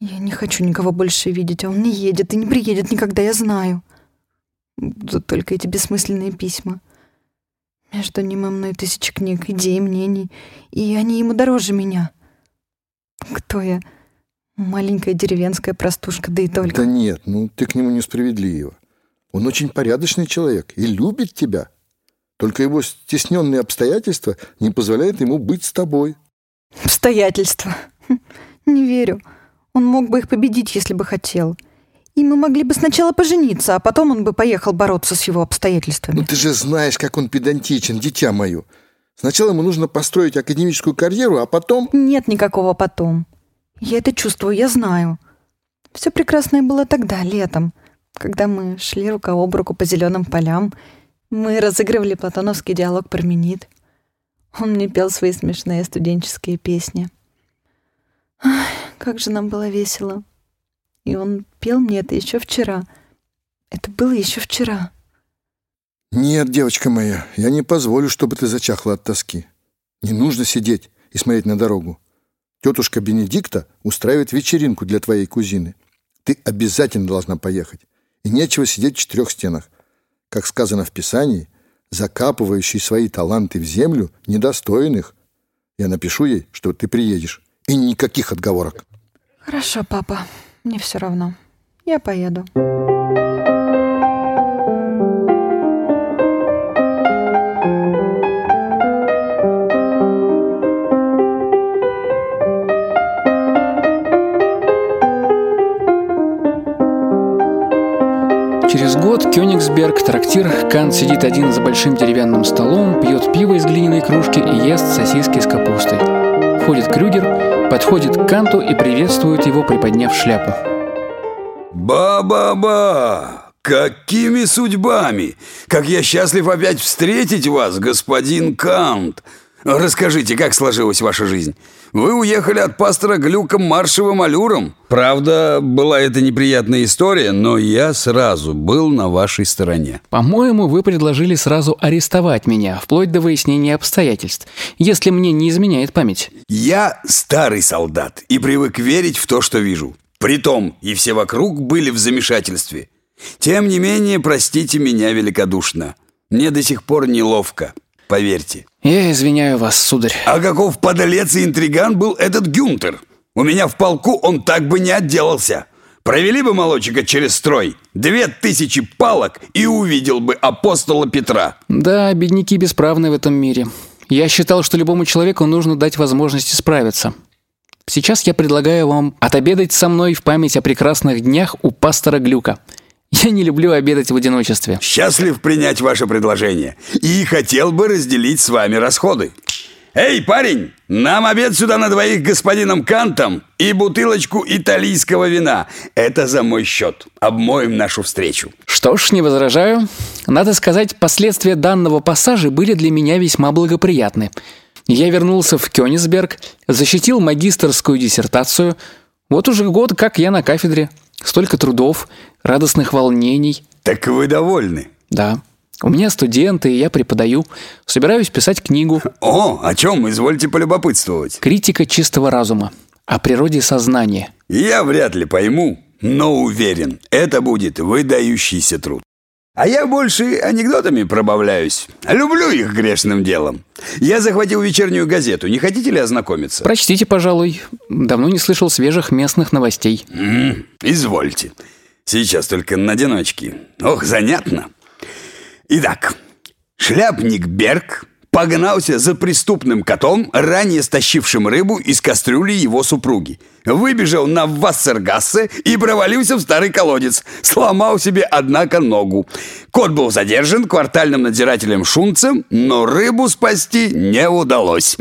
Я не хочу никого больше видеть, а он не едет и не приедет никогда, я знаю. Будут только эти бессмысленные письма. Между ним и мной тысячи книг, идей, мнений, и они ему дороже меня. Кто я? Маленькая деревенская простушка, да и только. Да нет, ну ты к нему несправедлива. Он очень порядочный человек и любит тебя. Только его стесненные обстоятельства не позволяют ему быть с тобой. Обстоятельства. Хм, Не верю. Он мог бы их победить, если бы хотел. И мы могли бы сначала пожениться, а потом он бы поехал бороться с его обстоятельствами. Ну ты же знаешь, как он педантичен, дитя мое. Сначала ему нужно построить академическую карьеру, а потом... Нет никакого потом. Я это чувствую, я знаю. Все прекрасное было тогда, летом, когда мы шли рука об руку по зеленым полям. Мы разыгрывали платоновский диалог Парменид. Он мне пел свои смешные студенческие песни. Ах, как же нам было весело. И он пел мне это еще вчера. Это было еще вчера. Нет, девочка моя, я не позволю, чтобы ты зачахла от тоски. Не нужно сидеть и смотреть на дорогу. Тетушка Бенедикта устраивает вечеринку для твоей кузины. Ты обязательно должна поехать. И нечего сидеть в четырех стенах. Как сказано в Писании, закапывающий свои таланты в землю недостойных. Я напишу ей, что ты приедешь. И никаких отговорок. Хорошо, папа. Мне все равно. Я поеду. Через год Кёнигсберг, трактир, Кант сидит один за большим деревянным столом, пьет пиво из глиняной кружки и ест сосиски с капустой. Входит Крюгер, подходит к Канту и приветствует его, приподняв шляпу. Ба-ба-ба! Какими судьбами! Как я счастлив опять встретить вас, господин Кант! Расскажите, как сложилась ваша жизнь? Вы уехали от пастора Глюка маршевым аллюром. Правда, была это неприятная история, но я сразу был на вашей стороне. По-моему, вы предложили сразу арестовать меня, вплоть до выяснения обстоятельств, если мне не изменяет память. Я старый солдат и привык верить в то, что вижу. Притом и все вокруг были в замешательстве. Тем не менее, простите меня великодушно. Мне до сих пор неловко, поверьте. Я извиняю вас, сударь. А каков подолец и интриган был этот Гюнтер? У меня в полку он так бы не отделался. Провели бы молочика через строй, две тысячи палок и увидел бы апостола Петра. Да, бедняки бесправны в этом мире. Я считал, что любому человеку нужно дать возможность исправиться. Сейчас я предлагаю вам отобедать со мной в память о прекрасных днях у пастора Глюка. Я не люблю обедать в одиночестве. Счастлив принять ваше предложение и хотел бы разделить с вами расходы. Эй, парень, нам обед сюда на двоих господином Кантом и бутылочку итальянского вина. Это за мой счет. Обмоем нашу встречу. Что ж, не возражаю. Надо сказать, последствия данного пассажа были для меня весьма благоприятны. Я вернулся в Кёнигсберг, защитил магистерскую диссертацию. Вот уже год, как я на кафедре. Столько трудов, радостных волнений. Так вы довольны? Да. У меня студенты, и я преподаю. Собираюсь писать книгу. О, о чем? Извольте полюбопытствовать. Критика чистого разума. О природе сознания. Я вряд ли пойму, но уверен, это будет выдающийся труд. А я больше анекдотами пробавляюсь. Люблю их грешным делом. Я захватил вечернюю газету. Не хотите ли ознакомиться? Прочтите, пожалуй. Давно не слышал свежих местных новостей. М, извольте. Сейчас только на одиночке. Ох, занятно. Итак, шляпник Берг погнался за преступным котом, ранее стащившим рыбу из кастрюли его супруги. Выбежал на Вассергассе и провалился в старый колодец. Сломал себе, однако, ногу. Кот был задержан квартальным надзирателем Шунцем, но рыбу спасти не удалось.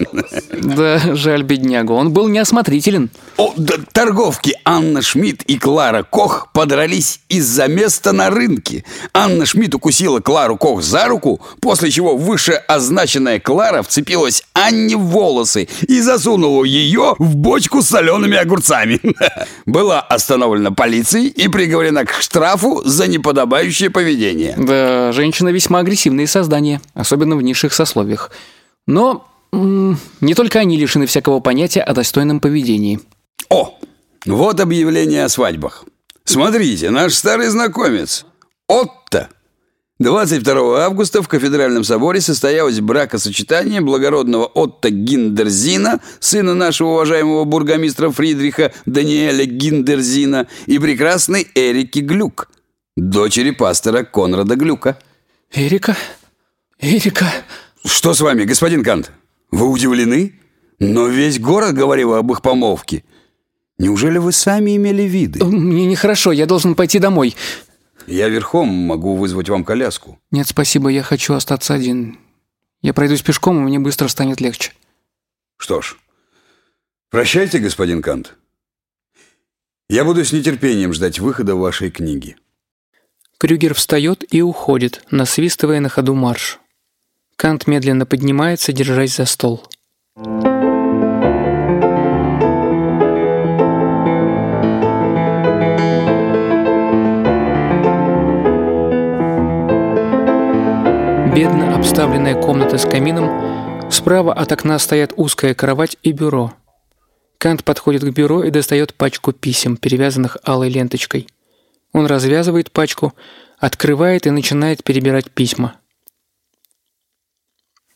Да, жаль беднягу, он был неосмотрителен. О, да, торговки Анна Шмидт и Клара Кох подрались из-за места на рынке. Анна Шмидт укусила Клару Кох за руку, после чего вышеозначенная Клара вцепилась Анне в волосы и засунула ее в бочку с солеными огурцами. Была остановлена полицией и приговорена к штрафу за неподобающее поведение. Да, женщины весьма агрессивные создания, особенно в низших сословиях. Но м, не только они лишены всякого понятия о достойном поведении. О, вот объявление о свадьбах. Смотрите, наш старый знакомец Отто. 22 августа в Кафедральном соборе состоялось бракосочетание благородного Отто Гиндерзина, сына нашего уважаемого бургомистра Фридриха Даниэля Гиндерзина, и прекрасной Эрики Глюк, дочери пастора Конрада Глюка. Эрика? Эрика? Что с вами, господин Кант? Вы удивлены? Но весь город говорил об их помолвке. Неужели вы сами имели виды? Мне нехорошо, я должен пойти домой. Я верхом могу вызвать вам коляску. Нет, спасибо, я хочу остаться один. Я пройдусь пешком, и мне быстро станет легче. Что ж, прощайте, господин Кант. Я буду с нетерпением ждать выхода вашей книги. Крюгер встает и уходит, насвистывая на ходу марш. Кант медленно поднимается, держась за стол. Бедно обставленная комната с камином. Справа от окна стоят узкая кровать и бюро. Кант подходит к бюро и достает пачку писем, перевязанных алой ленточкой. Он развязывает пачку, открывает и начинает перебирать письма.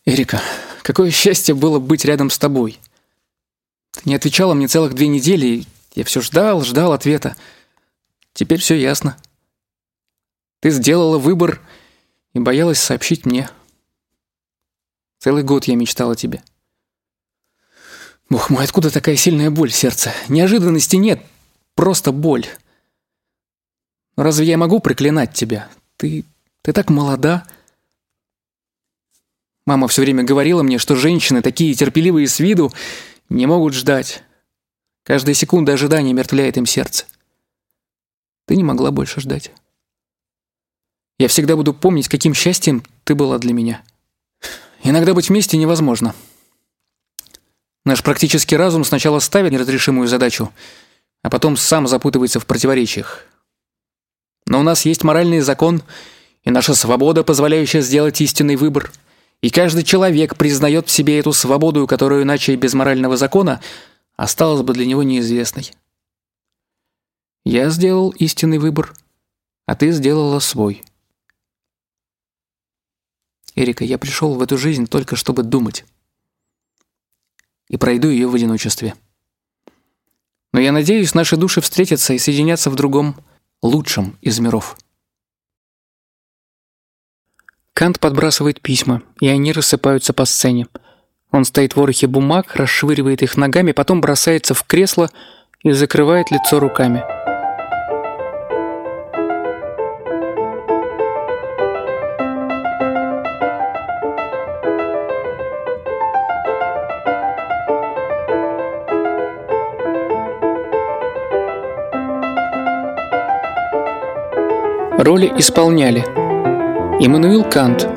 «Эрика, какое счастье было быть рядом с тобой. Ты не отвечала мне целых две недели, и я все ждал, ждал ответа. Теперь все ясно. Ты сделала выбор и боялась сообщить мне. Целый год я мечтала о тебе. Бог мой, откуда такая сильная боль в сердце? Неожиданности нет, просто боль. Разве я могу проклинать тебя? Ты, ты так молода. Мама все время говорила мне, что женщины, такие терпеливые с виду, не могут ждать. Каждая секунда ожидания мертвляет им сердце. Ты не могла больше ждать. Я всегда буду помнить, каким счастьем ты была для меня. Иногда быть вместе невозможно. Наш практический разум сначала ставит неразрешимую задачу, а потом сам запутывается в противоречиях. Но у нас есть моральный закон и наша свобода, позволяющая сделать истинный выбор. И каждый человек признает в себе эту свободу, которую иначе без морального закона осталась бы для него неизвестной. Я сделал истинный выбор, а ты сделала свой. Эрика, я пришел в эту жизнь только чтобы думать. И пройду ее в одиночестве. Но я надеюсь, наши души встретятся и соединятся в другом, лучшем из миров. Кант подбрасывает письма, и они рассыпаются по сцене. Он стоит в ворохе бумаг, расшвыривает их ногами, потом бросается в кресло и закрывает лицо руками. Роли исполняли. Иммануил Кант,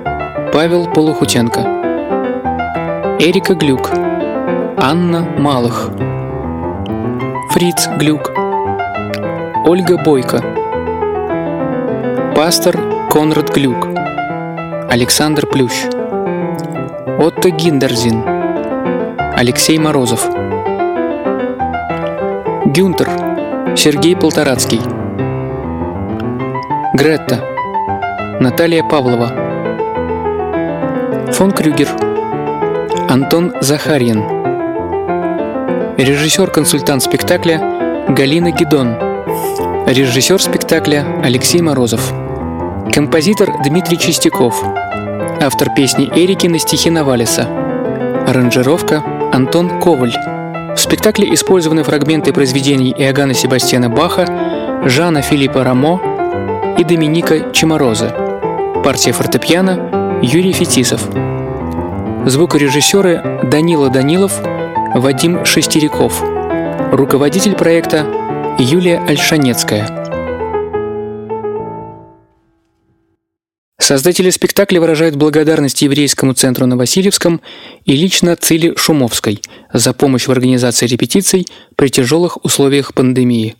Павел Полухутенко, Эрика Глюк, Анна Малых, Фриц Глюк, Ольга Бойко, пастор Конрад Глюк, Александр Плющ, Отто Гиндерзин, Алексей Морозов, Гюнтер, Сергей Полторацкий, Гретта, Наталья Павлова, фон Крюгер, Антон Захарьин, режиссер-консультант спектакля Галина Гедон, режиссер спектакля Алексей Морозов, композитор Дмитрий Чистяков, автор песни Эрики на стихи Навалиса, аранжировка Антон Коваль. В спектакле использованы фрагменты произведений Иоганна Себастьяна Баха, Жана Филиппа Рамо и Доминика Чемороза. Партия фортепиано Юрий Фетисов. Звукорежиссеры Данила Данилов, Вадим Шестеряков. Руководитель проекта Юлия Альшанецкая. Создатели спектакля выражают благодарность Еврейскому центру на Васильевском и лично Циле Шумовской за помощь в организации репетиций при тяжелых условиях пандемии.